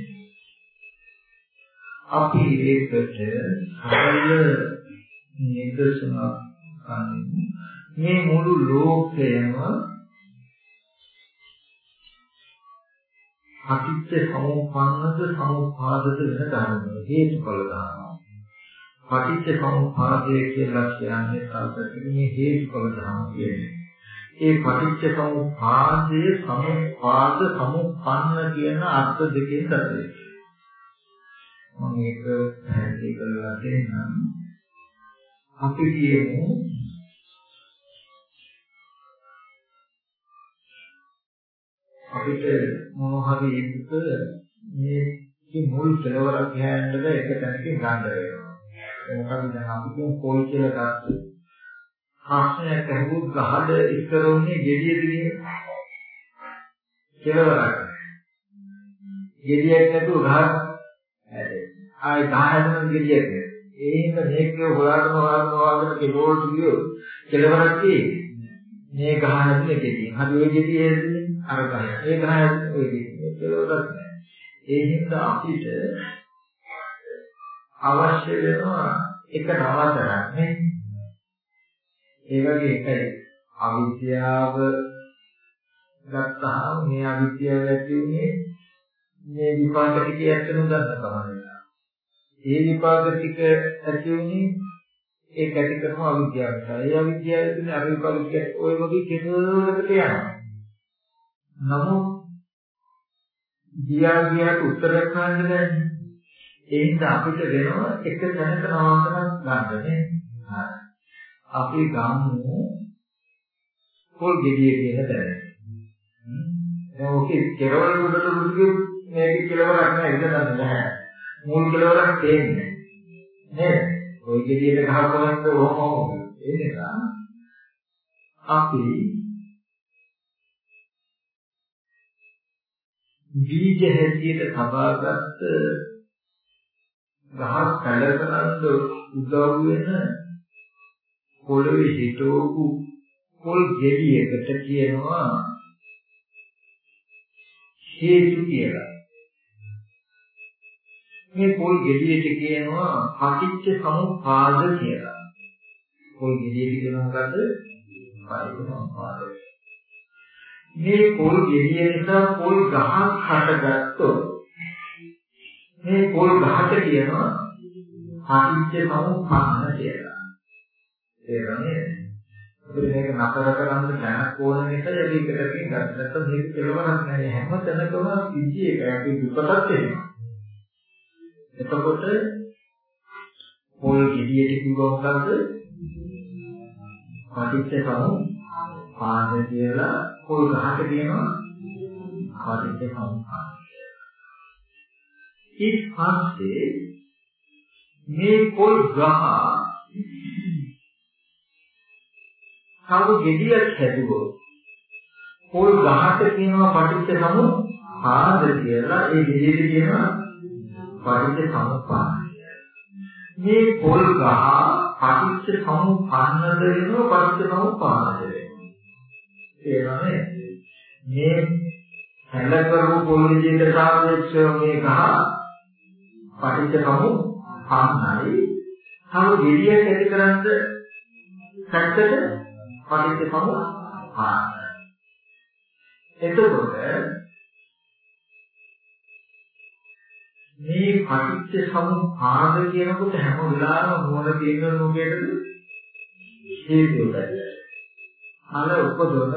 Speaker 1: අපි ඒකට සරල නිදර්ශනයක් ගන්න මේ මුළු ලෝකයම අතිත්‍ය සමුප්පන්නද සමුපාදද වෙන ධර්ම හේතුඵල ධර්ම. පටිච්ච සමුප්පාදය කියලා කියන්නේ සාපේක්ෂ හේතුඵල ධර්ම කියන්නේ. ඒ පටිච්ච සමුප්පාදයේ සමුපාද සමුප්පන්න කියන අර්ථ දෙකෙන් කරේ. මම ඒක පැහැදිලි කරලා දෙන්නම්. අපි කියමු අපිට මොන හරි එකක මේ මුල් කෙලවරක් ගෑන්නද එක තැනකින් ගන්න වෙනවා. මොකද දැන් අපි කියමු පොල් කියලා ගත්තා. ප්‍රශ්නයක් අහුවොත් ගහද ඉස්සරෝනේ gediye දිනේ කෙලවරක්. gediyak නැතුව ගහක් ආයි 10 ගෙඩියක් ඒ හින්දා මේක හොයාගෙන හොයාගෙන හොයාගෙන කෙලවලට ගියෝ කෙලවරක් තියෙන්නේ මේ ගහ හැදුනේ ගෙඩිය. හරි ඔය ගෙඩිය හැදුනේ අර ගහ. ඒ ගහ හැදුනේ ඔය ගෙඩිය. කෙලවරක් නෑ. ඒ හින්දා අපිට අවශ්‍ය වෙනවා එක නවතරක් නේ. ඒ වගේ එකයි අවිද්‍යාව ගත්තාම මේ අවිද්‍යාව ඇති උනේ මේ විපාක ටික ඇත්තම දන්න කමන්නේ. ඒ විපාක ටික ඇති උනේ ඒ කැටි කරන අවිද්‍යාව නිසා. ඒ අවිද්‍යාව තුනේ අර විපාක ටික ඔය වගේ කෙනෙකුට යනවා. නමුත් ගියා ගියාට උත්තරයක් ගන්න බැහැ. ඒ හින්දා අපිට වෙනවා එක තැනක නවාතනක් ගන්න නේ. අපි ගමු පොල් ගෙඩිය කියන තැන. දැන් ඔකේ කෙරවල උඩට උඩට මේක කෙලවරක් නෑ ඉඳ ගන්න නැහැ. මුල් කෙලවරක් තේන්නේ නේද? ওই ගෙඩියට ගහපුවන්ද ඕමම ඒ නිසා අපි බීජ හැටියට සබාගත් ගහක් කඩකරන්න උදව් වෙන පොළවේ හිටවපු පොල් ගෙඩියකට කියනවා හේතු කියලා. මේ පොල් ගෙඩියට කියනවා පටිච්ච සමුප්පාද කියලා. පොල් ගෙඩියට කියනවා මොකද්ද? පටිච්ච සමුප්පාද. මේ පොල් ගෙඩිය නිසා පොල් ගහක් හටගත්තොත් මේ පොල් ගහට කියනවා පටිච්ච සමුප්පාද කියලා. ඒකනේ අපිට මේක නතර කරන්න දැනක් ඕන නිසා ඒකටකින් ගන්න. නැත්නම් මේක කෙලවරක් නැහැ. හැම තැනකම පිටි එක අපි දුකටත් එනවා. එතකොට පොල් ගෙඩියට කිව්ව මොකද්ද? පටිච්ච සමුප්පාද කියලා පොල් ගහට කියනවා පටිච්ච සමුප්පාද. ඊට පස්සේ මේ පොල් ගහ කවු ගෙඩියක් හැදුවොත් පොල් ගහට කියනවා පටිච්ච සමුප්පාද කියලා ඒ ගෙඩියට කියනවා පටිච්ච සමුප්පාද. මේ පොල් ගහ පටිච්ච සමුප්පන්නද වෙනවා පටිච්ච සමුප්පාද වෙනවා. ඒනනේ මේ හැල කරපු පොල් විදිහට සාපේක්ෂව මේ ගහ පටිච්ච සමුප්පන්නයි. තව ගෙඩියක් ඇති කරන්ද පැත්තට පටිච්ච සමුප්පාද. එතකොට මේ පටිච්ච සමුප්පාද කියනකොට හැම වෙලාවෙම මොන තියෙන නෝකයටද හේතුවයි. අල උපදවන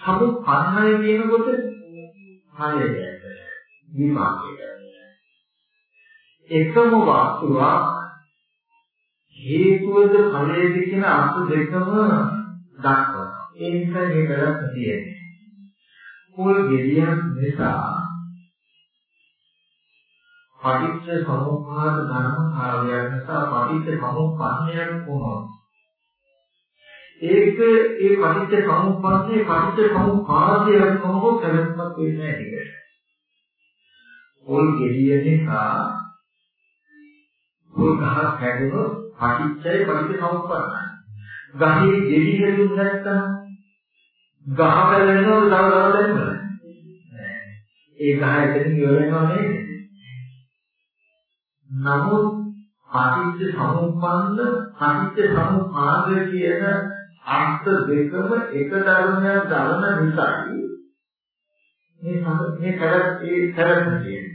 Speaker 1: සමුප්පන්නය කියනකොට හයයි. විපාකය. එකම වස්තුවක් හේතුවද ඵලයේද කියන අර්ථ දෙකම දක්වනවා. ඒ නිසා මේ පැවැත්ම තියෙන්නේ. පොල් ගෙඩියක් නිසා පටිච්ච සමුප්පාද ධර්මතාවයන් නිසා පටිච්ච සමුප්පන්නයක් වුණා. ඒක ඒ පටිච්ච සමුප්පන්නේ පටිච්ච සමුපාදයක් වුණොත් පැවැත්මක් වෙන්නේ නැහැ ඒක. පොල් ගෙඩිය නිසා පොල් ගහ හැදුණොත් පටිච්චය පටිච්ච සමුප්පන්නයි. ගහේ ගෙඩි හැදුන් නැත්නම් ගහ පැලෙනවද තව තව දැන්නද? ඒ ගහ එතනින් ඉවර වෙනව නේද? නමුත් පටිච්ච සමුප්පන්න පටිච්ච සමුපාද කියන අර්ථ දෙකම එක ධර්මයක් දරන නිසායි මේ මේ කරත් ඒ කරත් කියන්නේ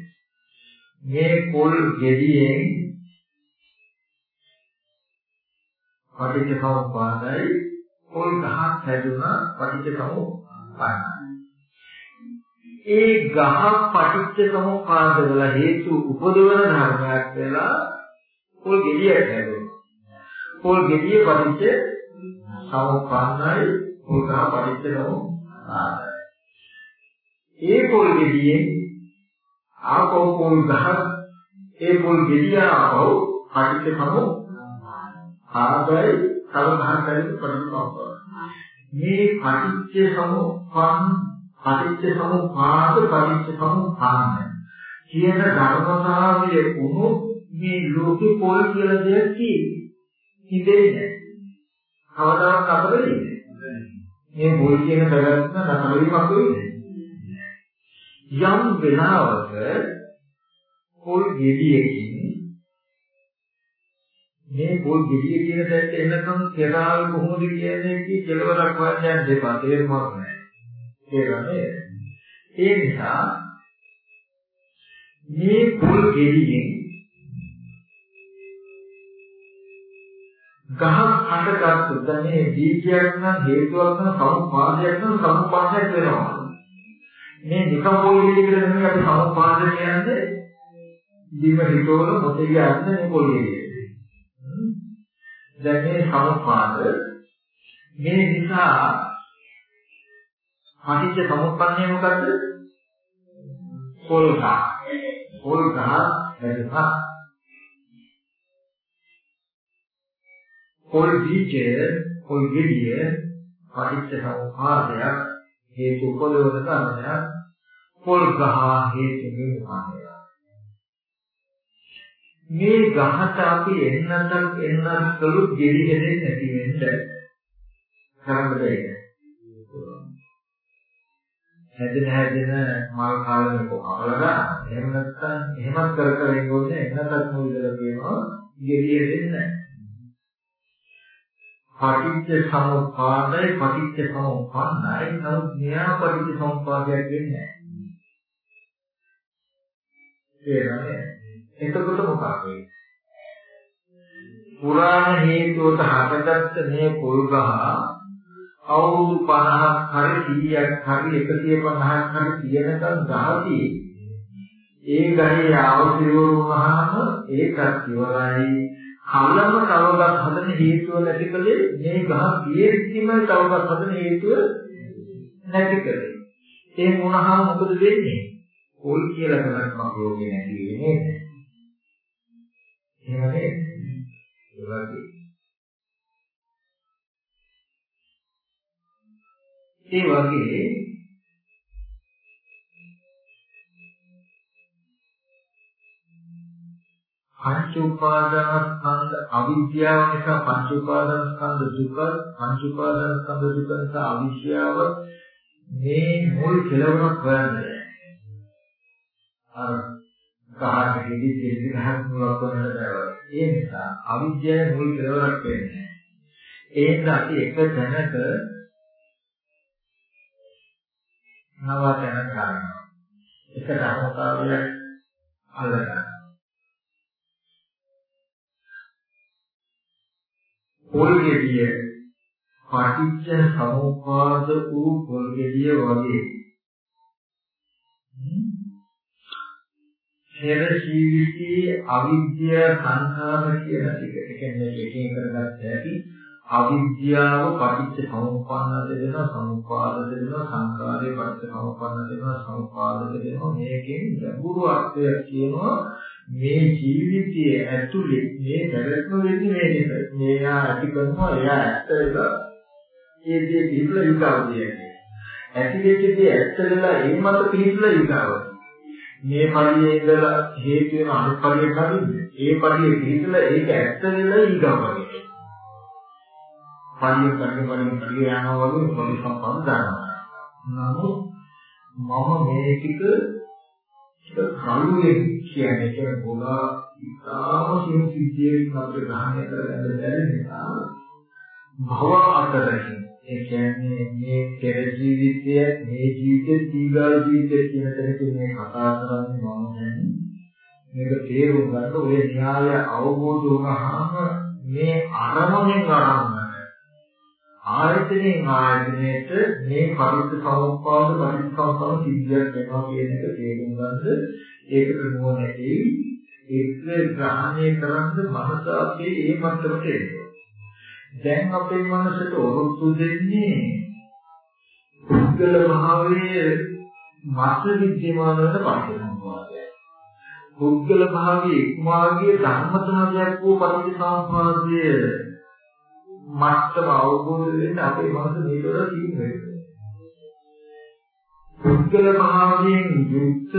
Speaker 1: මේ පොල් ගෙඩියෙන් පටිච්ච සමුප්පාදයි පොල් ගහක් හැදුනා පටිච්ච සමුප්පාදයි ඒ ගහ පටිච්ච සමුප්පාද වල හේතු උපදවන ධර්මයක් වෙලා පොල් ගෙඩියක් හැදෙනවා. පොල් ගෙඩිය පටිච්ච සමුප්පාදයි පොල් ගහ පටිච්ච සමුප්පාදයි. ඒ පොල් ගෙඩියෙන් ආපෝ පොල් ගහ ඒ පොල් ගෙඩිය ආපෝ පටිච්ච සමුප්පාදයි තව ගහක් හරියට පටිච්ච සමුප්පාදයි. මේ පටිච්ච සමුප්පාද පටිච්ච සමුප්පාද පටිච්ච සමුප්පාද කියන ධර්මතාවයේ උණු මේ ලෝකේ පොල් කියලා දෙයක් තියෙන්නේ. කවදාවත් අතර වෙන්නේ මේ පොල් කියන පැවැත්ම නතරවීමක් වෙන්නේ. යම් වෙලාවක පොල් ගෙඩියකින් මේ පොල් ගෙඩිය කියන දෙයට එනකම් කෙරාල් කොහොමද කියන්නේ කි? කෙලවරක් වාක්‍යයක් දෙපා. තේරුමක් නැහැ. තේරෙන්නේ? ඒ නිසා මේ කුල් ගෙඩියෙන් ගහක් හටගත්තු දැන් මේ බීජයක් නම් හේතුවක් නම් සමුපාදයක් නම් සමුපාදයක් වෙනවා. මේ නිකම් පොල් ගෙඩියකට නෙමෙයි අපි සමුපාද කියන්නේ. දිව හිතවල මොතේ යන්නේ මේ පොල් ගෙඩිය දැන් මේ සමුපාද මේ නිසා පටිච්ච සමුප්පන්නේ මොකද්ද? පොල් ගහ. පොල් ගහ වැදුනා. පොල් බීජය, පොල් ගෙඩිය පටිච්ච සමුප්පාදයක් හේතු උපදවන කාරණයක්. පොල් ගහ හේතු නිර්මාණය. මේ ගහට අපි එන්නතක් එන්නත් කළු ගෙඩි ගෙඩෙන්නේ නැති වෙන්න. කරන්න බැහැ. හැදෙන හැදෙන මල් කාලෙක කොහොමද? එහෙම නැත්නම් එහෙමත් කර කර ඉන්නේ එන්නතත් මොවිදලා කියනවා. ගෙඩිය දෙන්නේ පටිච්ච සමුප්පාදයි පටිච්ච සමුප්පන්නයි නමුත් න්‍යා පටිච්ච සමුප්පාදයක් වෙන්නේ නැහැ. එතකොට මොකක්ද? පුරාණ හේතුවට හටගත්ත මේ පොල් ගහ අවුරුදු 50ක් හරි 100ක් හරි 150ක් හරි තියෙනකන් ගහදී ඒ ගහේ ආවතිවරු වහම ඒකත් ඉවරයි. කලම තවවත් හදන හේතුව නැතිකලේ මේ ගහ කියෙද්දිම තවවත් හදන හේතුව නැතිකලේ ඒ වුණාම මොකද වෙන්නේ? පොල් කියලා කරක් රෝගේ නැති වෙන්නේ. එහෙම නේද ඒ වගේ. ඒ වගේ පංච උපාදානස්කන්ධ අවිද්‍යාව නිසා පංච උපාදානස්කන්ධ දුක පංච උපාදානස්කන්ධ දුක නිසා අවිද්‍යාව මේ මුල් කෙලවරක් හොයන්නේ. අර ගහක ගෙඩි දෙවි ගහක් මුලක් වුණාට බෑ ඒ නිසා අවිද්‍යාවේ මුල් කෙලවරක් වෙන්නේ ඒ නිසා අපි එක තැනක නවතන ගන්නවා. එක ධර්මතාවයක් අල්ලගන්න. පොල්ගෙඩිය පටිච්ච සමුප්පාද වූ පොල්ගෙඩිය වගේ. පෙර ජීවිතයේ අවිද්‍යා සංඛාර කියන ටික. ඒ කියන්නේ එකෙන් කරගත්ත හැටි අවිද්‍යාව පටිච්ච සමුප්පන්න දෙනවා සමුපාද දෙනවා සංකාරයේ පටිච්ච සමුප්පන්න දෙනවා සමුපාද දෙනවා. මේකෙන් ගැඹුරු අර්ථයක් කියනවා මේ ජීවිතයේ ඇතුලේ මේ පැවැත්ම වෙන්නේ මේක මේවා ඇති කරනවා එයා ඇත්ත වෙලා ඒ දේ පිළිබඳ විකාරයන්නේ ඇති වෙච්ච දේ ඇත්ත වෙලා ඒ මත පිළිබඳ විකාරය මේ පරියේ ඉඳලා හේතු වෙන අනිත් පරියට හරින්නේ ඒ පරියේ පිළිබඳ ඒක ඇත්ත වෙලා ඊගාවගේ පරිය කරගෙන කරගෙන පරිය යනවා වගේ පොඩි සම්පන්න ගන්නවා. නමුත් මම මේ ටික කලුවේ කියන්නේ කියන බෝලා ඉතාම සියුම් සිද්ධියකින් අපිට ග්‍රහණය කරගන්න බැරි නිසා භව අතරකින් ඒ කියන්නේ මේ පෙර ජීවිතය මේ ජීවිතේ දීගාල ජීවිතය කියන තැනකින් මේ කතා කරන්නේ මම දැන් මේක තේරුම් ගන්න ඔය න්‍යාය අවබෝධ වුණාම මේ අරමුණෙන් අරමුණ ආයතනයෙන් ආයතනයට මේ පරිත්‍ත සමුප්පාද පරිත්‍සම්පන්න සිද්ධියක් වෙනවා කියන එක තේරුම් ගන්න ඒකට නුවණැති ඒක ග්‍රහණය කරන්න මනස අපේ ඒ මට්ටමට එනවා. දැන් අපේ මනසට ඔරොත්තු දෙන්නේ පුද්ගල භාවයේ මාස විද්‍යමාන වෙන පරිසම්පාදය. පුද්ගල භාවයේ ඉක්මාගේ ධර්මතාවයක් වූ පරිසම්පාදය මත්තම අවබෝධ වෙන්න අපේ මනස මේකට තීන් වෙනවා. පුද්ගල භාවයෙන් යුක්ත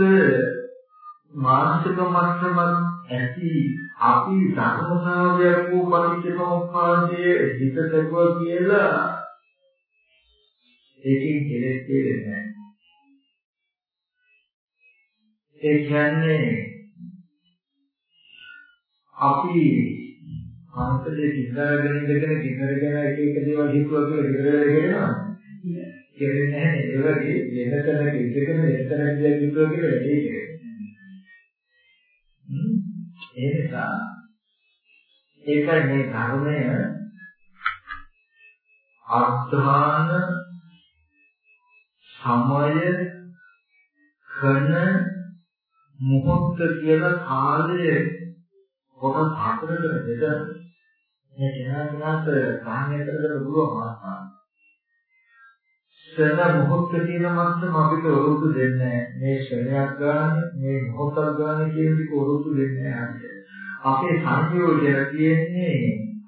Speaker 1: මානසික මට්ටම ඇති අපි ධර්මතාවයක් වූ පරිච්ඡේදෝපාදයේ හිත දක්වා කියලා ඒකෙන් කෙලෙස් දෙන්නේ ඒ කියන්නේ අපි අන්තයේ ඉඳගෙන කිඳර ගැන එක එක දේවල් හිතුවා කියලා කිඳර වෙනවා. කෙරෙන්නේ නැහැ ඒ වගේ වෙනතන ඉඳගෙන වෙනතන කියලා හිතුවා කියලා වැඩි කෙරෙන්නේ. ඒ නිසා ඒකයි මේ ධර්මය අර්ථාන සමය කන මොහොත කියලා කාලය කොටස් හතරකට බෙදලා මේ කෙනාට ග්‍රහණය කරගන්න පුළුවන් ආසාව. ශරණ මොහොත කියන මත්තම අපිට උරුදු දෙන්නේ මේ ශරණයක් ගන්න මේ මොහොතක් ගන්න කියන එක උරුදු දෙන්නේ නැහැ. අපේ සංයෝජන තියෙන්නේ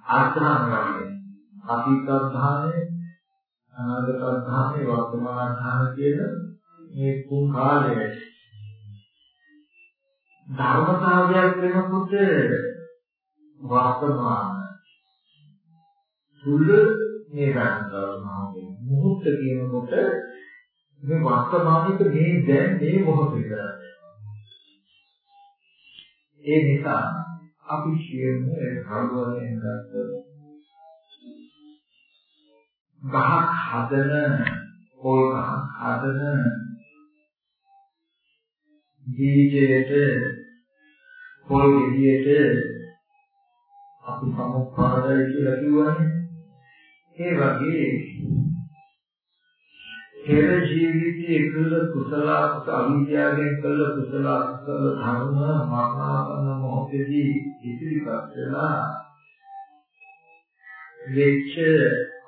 Speaker 1: ආස්තනාන වගේ. අතීත අධ්‍යානය, අනාගත අධ්‍යානය, වර්තමාන අධ්‍යානය කියන මේ තුන් කාලයයි. ධර්මතාවයක් වෙනකොට වර්තමාන තුල මේ ගන්නවා මොහොත කියනකොට මේ වර්තමානික මේ දැන් මේ මොහොත විතරයි. ඒ නිසා අපි කියන්නේ කවුරුවෙන් ගත්ත ගහක් හදන පොල් ගහක් හදන ජීවිතයට පොල් ගෙඩියට අපි සමුප්පාදයි කියලා කිව්වනේ ඒ වගේ පෙර ජීවිතයේ කළ කුසල අවිද්‍යාවෙන් කළ කුසල අකුසල ධර්ම මරණාසන්න මොහොතේදී ඉතිරිපත් වෙලා වෙච්ච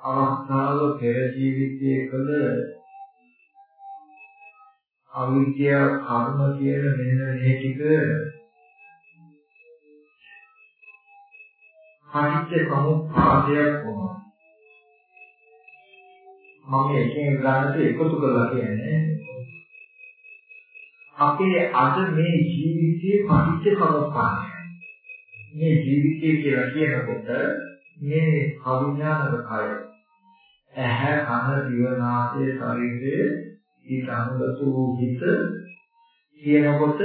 Speaker 1: අවස්ථාව පෙර ජීවිතයේ කළ අවිද්‍යා කර්ම කියන මෙන්න මේ ටික පටිච්ච සමුප්පාදයක් වුණා. මම එකෙන් ගන්නට එකතු කරලා කියන්නේ අපේ අද මේ ජීවිතයේ පටිච්ච සමුප්පාදය. මේ ජීවිතය කියලා කියනකොට මේ අවිඥානික කය ඇහැ කන දිව නාසය ශරීරය ඊට අනුගත වූ හිත කියනකොට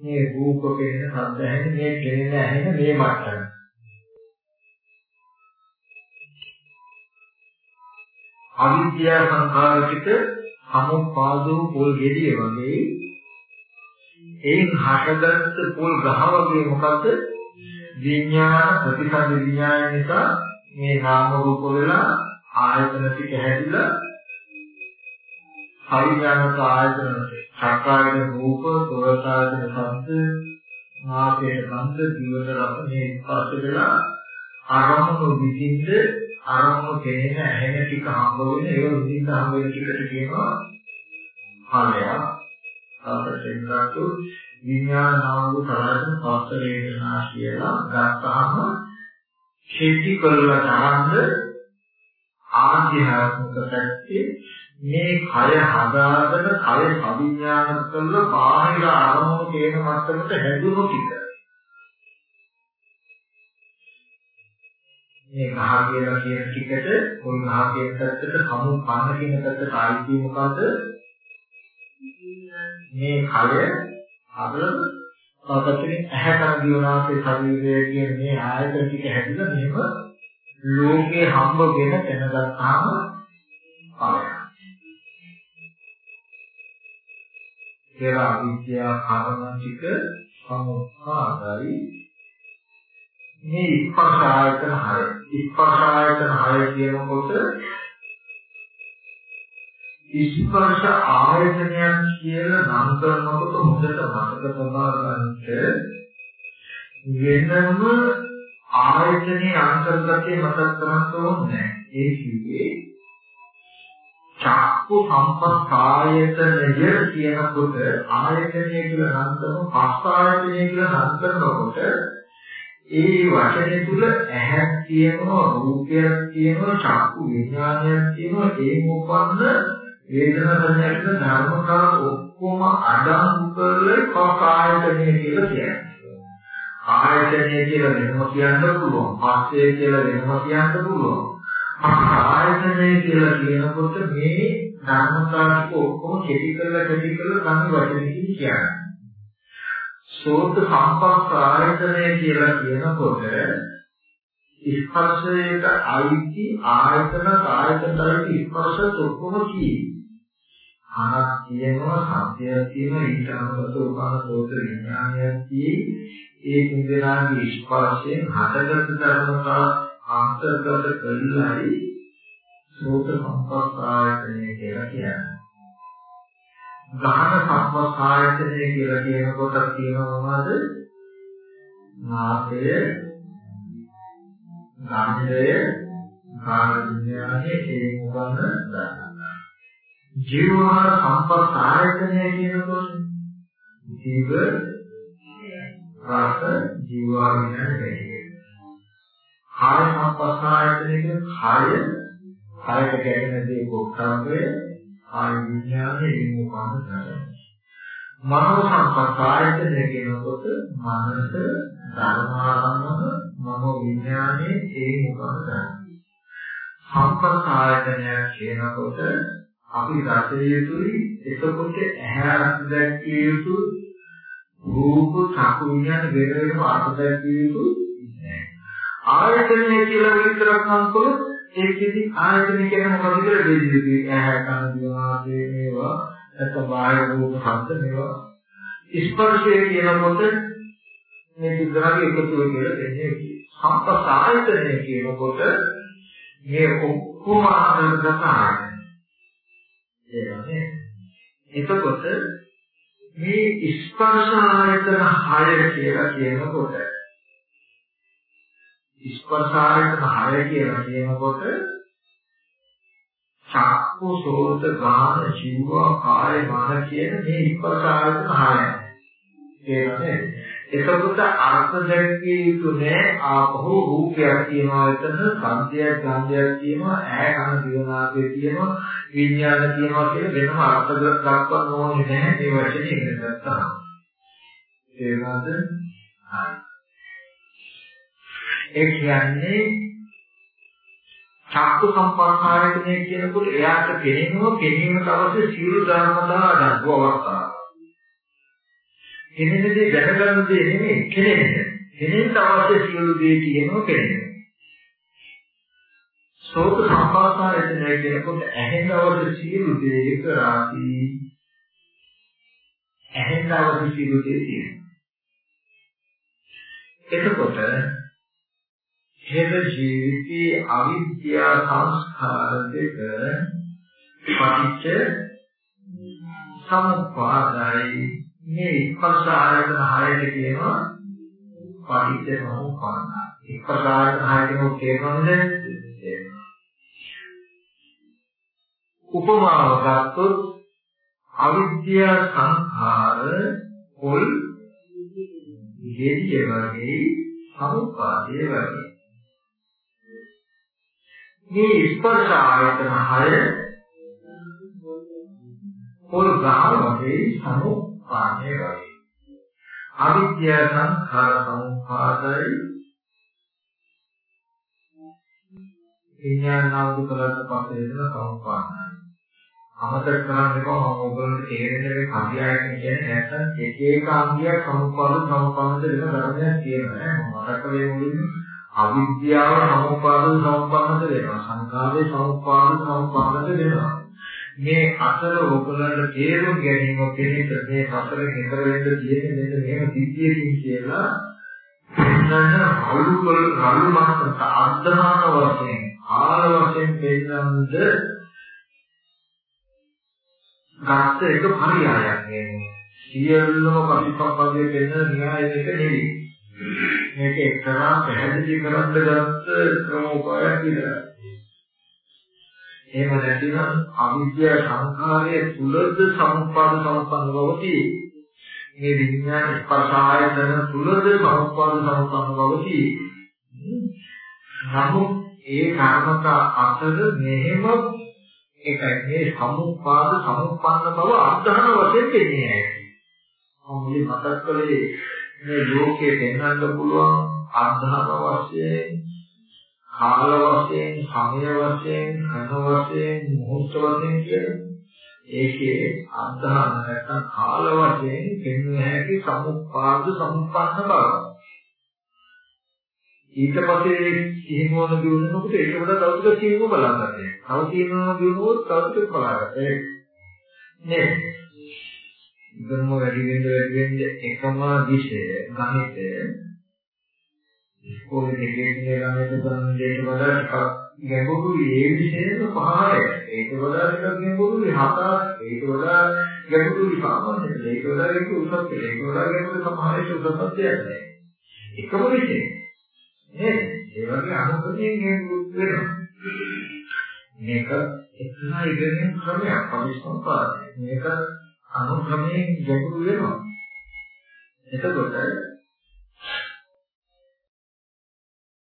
Speaker 1: මේ රූප පෙනෙන ශබ්ද ඇහෙන මේ කෙරෙන ඇහෙන මේ මට්ටම අවිද්‍යා සංඛාරික සමුපාදෝ පොල් ගෙඩිය වගේ. ඒන් හටගත්ත පොල් ගහ වගේ මොකද විඥාන ප්‍රතිසන්ද විඥාන නිසා මේ නාම රූප වෙලා ආයතන ටික හැදිලා පරිඥානක ආයතන සාකාරන රූප සෝතායතන සම්ප නාමයේ ගන්ධ ජීවන රස මේ පස්ස වෙලා අරමුණු විදිහට අරමුණු පේන ඇහෙන ටික හම්බ වෙන ඒ විදිහට හම්බ වෙන ටිකට කියනවා ඵලයක්. අපතෙන්දාතු විඥාන නාම සලසන පස්ස වේදනා කියලා ගත්තාම ශෙටි කරලා තරන්ද ආධ්‍යාත්මික පැත්තේ මේ කය හදාගෙන කය අවිඥානික කරලා බාහිර අරමුණු කියන මට්ටමට හැදුණු ටික. මේ ගහ කියලා කියන ටිකට කොයි ගහ කියන පැත්තට සමු පන්න කියන පැත්තට ආයිති මොකද? මේ කය අදලම අපතේ ඇහැ කන දිවනාසේ ශරීරය කියන මේ ආයතන ටික හැදිලා මෙහෙම ලෝකේ හම්බ වෙන තැන ගත්තාම පලයක්. ඒවා අවිද්‍යා කර්ම ටික සමුත්පාදයි මේ ස්පර්ශ ආයතන 6 ස්පර්ශ ආයතන 6 කියනකොට ස්පර්ශ ආයතනයන් කියලා නම් කරනකොට හොඳට මතක තබා ගන්නට වෙනම ආයතනයේ අන්තර්ගතය මතක් කරන්න ඕනේ ඒ කිව්වේ චක්කු සම්පස්සායතනය කියනකොට ආයතනය කියලා නම් කරන පස් ආයතනය කියලා නම් කරනකොට ඒ වචනේ තුල ඇහක් තියෙනවා රූපයක් තියෙනවා චක්කු විඥානයක් තියෙනවා ඒ මොකන්ද වේදනා සංඥාක ධර්මතා ඔක්කොම අඩංගු කරලා කායතනෙ කියලා කියන්නේ. ආයතනය කියලා වෙනම කියන්න පුළුවන්. පස්සේ කියලා වෙනම කියන්න පුළුවන්. ආයතනය කියලා කියනකොට මේ ධර්මතා ටික ඔක්කොම කෙටි කරලා කෙටි කරලා තමයි වචනකින් කියන්නේ. සෝත සම්පස්ස ආයතනය කියලා කියනකොට ස්පර්ශයට අයිති ආයතන ආයතනවල ස්පර්ශ ඔක්කොම කී. ආහක් තියෙනවා සත්‍යයක් තියෙනවා ඊට අනුගත උපාන සෝත විඥානයක් tie ඒ තුන්දෙනාගේ ස්පර්ශයෙන් හටගත් ධර්මතා ආන්තර්ගත කරලායි සෝත සම්පස්සායතනය කියලා කියන්නේ. ගහන සම්පස්සායතනය කියලා කියනකොට කියනවා මොනවද? නාසය, ගන්ධය, කාය විඥානයේ ඒ මොකක්ද දන්නවා. ජීවහාර සම්පත් ආයතනය කියනකොට ජීව රස ජීවා විඥාන දෙකේ. කාය සම්පත් ආයතනය කියන කාය කායක ගැටෙන දේ කොක්කාවේ කාය විඥානයේ ඉමුපාන කරනවා. මනෝ සම්පත් ආයතනය කියනකොට මනස ධර්මාරම්භන මනෝ විඥානයේ ඒ මුපාන කරනවා. සම්පත් ආයතනය කියනකොට අපි රසය යුතුයි එතකොට ඇහැ රස දැක්විය යුතු රූප චක්කු විඥාන වෙන වෙනම අර්ථ දැක්විය යුතු ආයතනය කියලා විතරක් නම් කළොත් ඒකෙදි ආයතන කියන්නේ මොකද කියලා දෙවිදි ඇහැ කන දිවනාසේ මේවා. නැත්නම් බාහිර රූප ශබ්ද මේවා. ස්පර්ශය කියනකොට මේ විග්‍රහයේ එකතු වෙලා දෙන්නේ. සම්පස් ආයතනය කියනකොට මේ ඔක්කොම අනුගත ආයතන එතකොට මේ ස්පර්ශ ආයතන 6 කියලා කියනකොට ස්පර්ශ ආයතන 6 කියලා කියනකොට චක්කු සෝත ගාන ජීව කාය මන කියන මේ ස්පර්ශ ආයතන 6යි. ඒකනේ එතකොට අර්ථ දැක්විය යුතු නෑ ආපහු රූපයක් තියෙනවා එතන සංදයක් ගන්ධයක් තියෙනවා ඇහැ කන දිවනාසය තියෙනවා විඥාන තියෙනවා කියලා වෙනම අර්ථ දක්වන්න ඕනේ නැහැ මේ වචනේ ඉගෙන ගත්තා. ඒකද ඒ කියන්නේ චක්කු සම්පර්කායතනය කියනකොට එයාට පෙනෙනවා පෙනීමට අවශ්‍ය සියලු ධර්මතා අඩංගු අවස්ථාවක්. කෙනෙක් දේ දැනගන්න දේ නෙමෙයි කෙනෙක්. කෙනෙක්ට අවශ්‍ය සියලු දේ තියෙනවා කෙනෙක්. සෝත සම්පාසායතනය කියනකොට ඇහෙන් අවශ්‍ය සියලු දේ එක රාශි ඇහෙන් අවශ්‍ය සියලු දේ තියෙනවා. එතකොට හේද ජීවිතයේ අවිද්‍යා සංස්කාර දෙක පටිච්ච සමුප්පාදයි මේ ස්පර්ශ ආයතන හයට කියනවා පටිච්ච සමුප්පාද. ඉපදායන ආයතන තේරෙනවද? උපමාව ගත්තොත් අවිද්‍යා සංඛාර පොල් ගෙඩිය වගේ සමුපාදයේ වගේ මේ ස්පර්ශ ආයතන හය පොල් ගහ වගේ සමුපාදයේ වගේ. අවිද්‍යා සංඛාර සමුපාදයි. විඥාන නාම දුකලට පස්සේ එන සමුපාදයි අමතක කරන්න එපා මම ඔයගොල්ලන්ට තේරෙන මේ අධ්‍යයනය කියන්නේ නැත්නම් එක එක අංගයක් සමුපාද සමුපාද දෙක ධර්මයක් කියනවා නේ මම මතක වෙන්නේ මුලින්ම අවිද්‍යාව සමුපාද සමුපාද දෙනවා සංකාරයේ සමුපාද සමුපාද දෙනවා මේ අතර ඔයගොල්ලන්ට තේරුම් ගැනීම කෙනෙක් මේ සතර හිතර වෙන්න තියෙන්නේ මෙන්න මෙහෙම දිග්ගියකින් කියලා එන්නන අලු වල රළු මාස අර්ධනාන වශයෙන් ආල වශයෙන් පෙන්නනද ගත්ත එක පරියායක් නෙමෙයි. සියල්ලම කපිපප්පගේ වෙන න්‍යාය දෙක නෙවෙයි. මේක එක්තරා පැහැදිලි කරන්න ගත්ත ක්‍රමෝපායක් කියලා. එහෙම නැතිනම් අවිද්‍යා සංඛාරයේ තුලද සම්පාද සම්පන්න බවති. මේ විඥාන ස්පර්ශ ආයතන තුලද සම්පාද සම්පන්න බවති. නමුත් ඒ කර්මක අතර මෙහෙම ඒකයි මේ සමුපාද සමුප්පන්න බව අර්ධන වශයෙන් දෙන්නේ නැහැ. මොන්නේ මතක් කළේ මේ ලෝකයේ පෙන්වන්න පුළුවන් අර්ධන වශයෙන් කාල වශයෙන් සමය වශයෙන් කන වශයෙන් මොහොත වශයෙන් කියන ඒකේ අර්ධන නැත්නම් කාල වශයෙන් පෙන්වන හැකි සමුපාද සම්පන්න බව. ඊට පස්සේ සිහිනුවන දිනුනකොට ඒක වඩා තව ටිකක් සිහිනුව බලන්න ගන්නවා. තව සිහිනුවන දිනුනොත් තව ටිකක් බලන්න. ඒ නේ. ධර්ම වැඩි වෙන්න වැඩි වෙන්න එකම විෂය ගණිතය ඉස්කෝලේ දෙකේ ඉඳලා ගණිත ගන්න දෙයට වඩා ටිකක් ගැඹුරුයි ඒ විෂයම පහයි. ඒක වඩා ටිකක් ගැඹුරුයි හතක්. ඒක වඩා ගැඹුරුයි සාමාන්‍යයෙන්. ඒක වඩා ඒක උසස් ඒක වඩා ගැඹුරු සමහරවිට උසස් දෙයක් නෑ. එකම විෂය. නේද? ඒ වගේ අනුකම්පයෙන් වෙනවා. මේක එක්නා ඉගෙනීම් ක්‍රමයක් පරිසම්පාදනය. මේක අනුක්‍රමයෙන් ගැඹුරු වෙනවා. එතකොට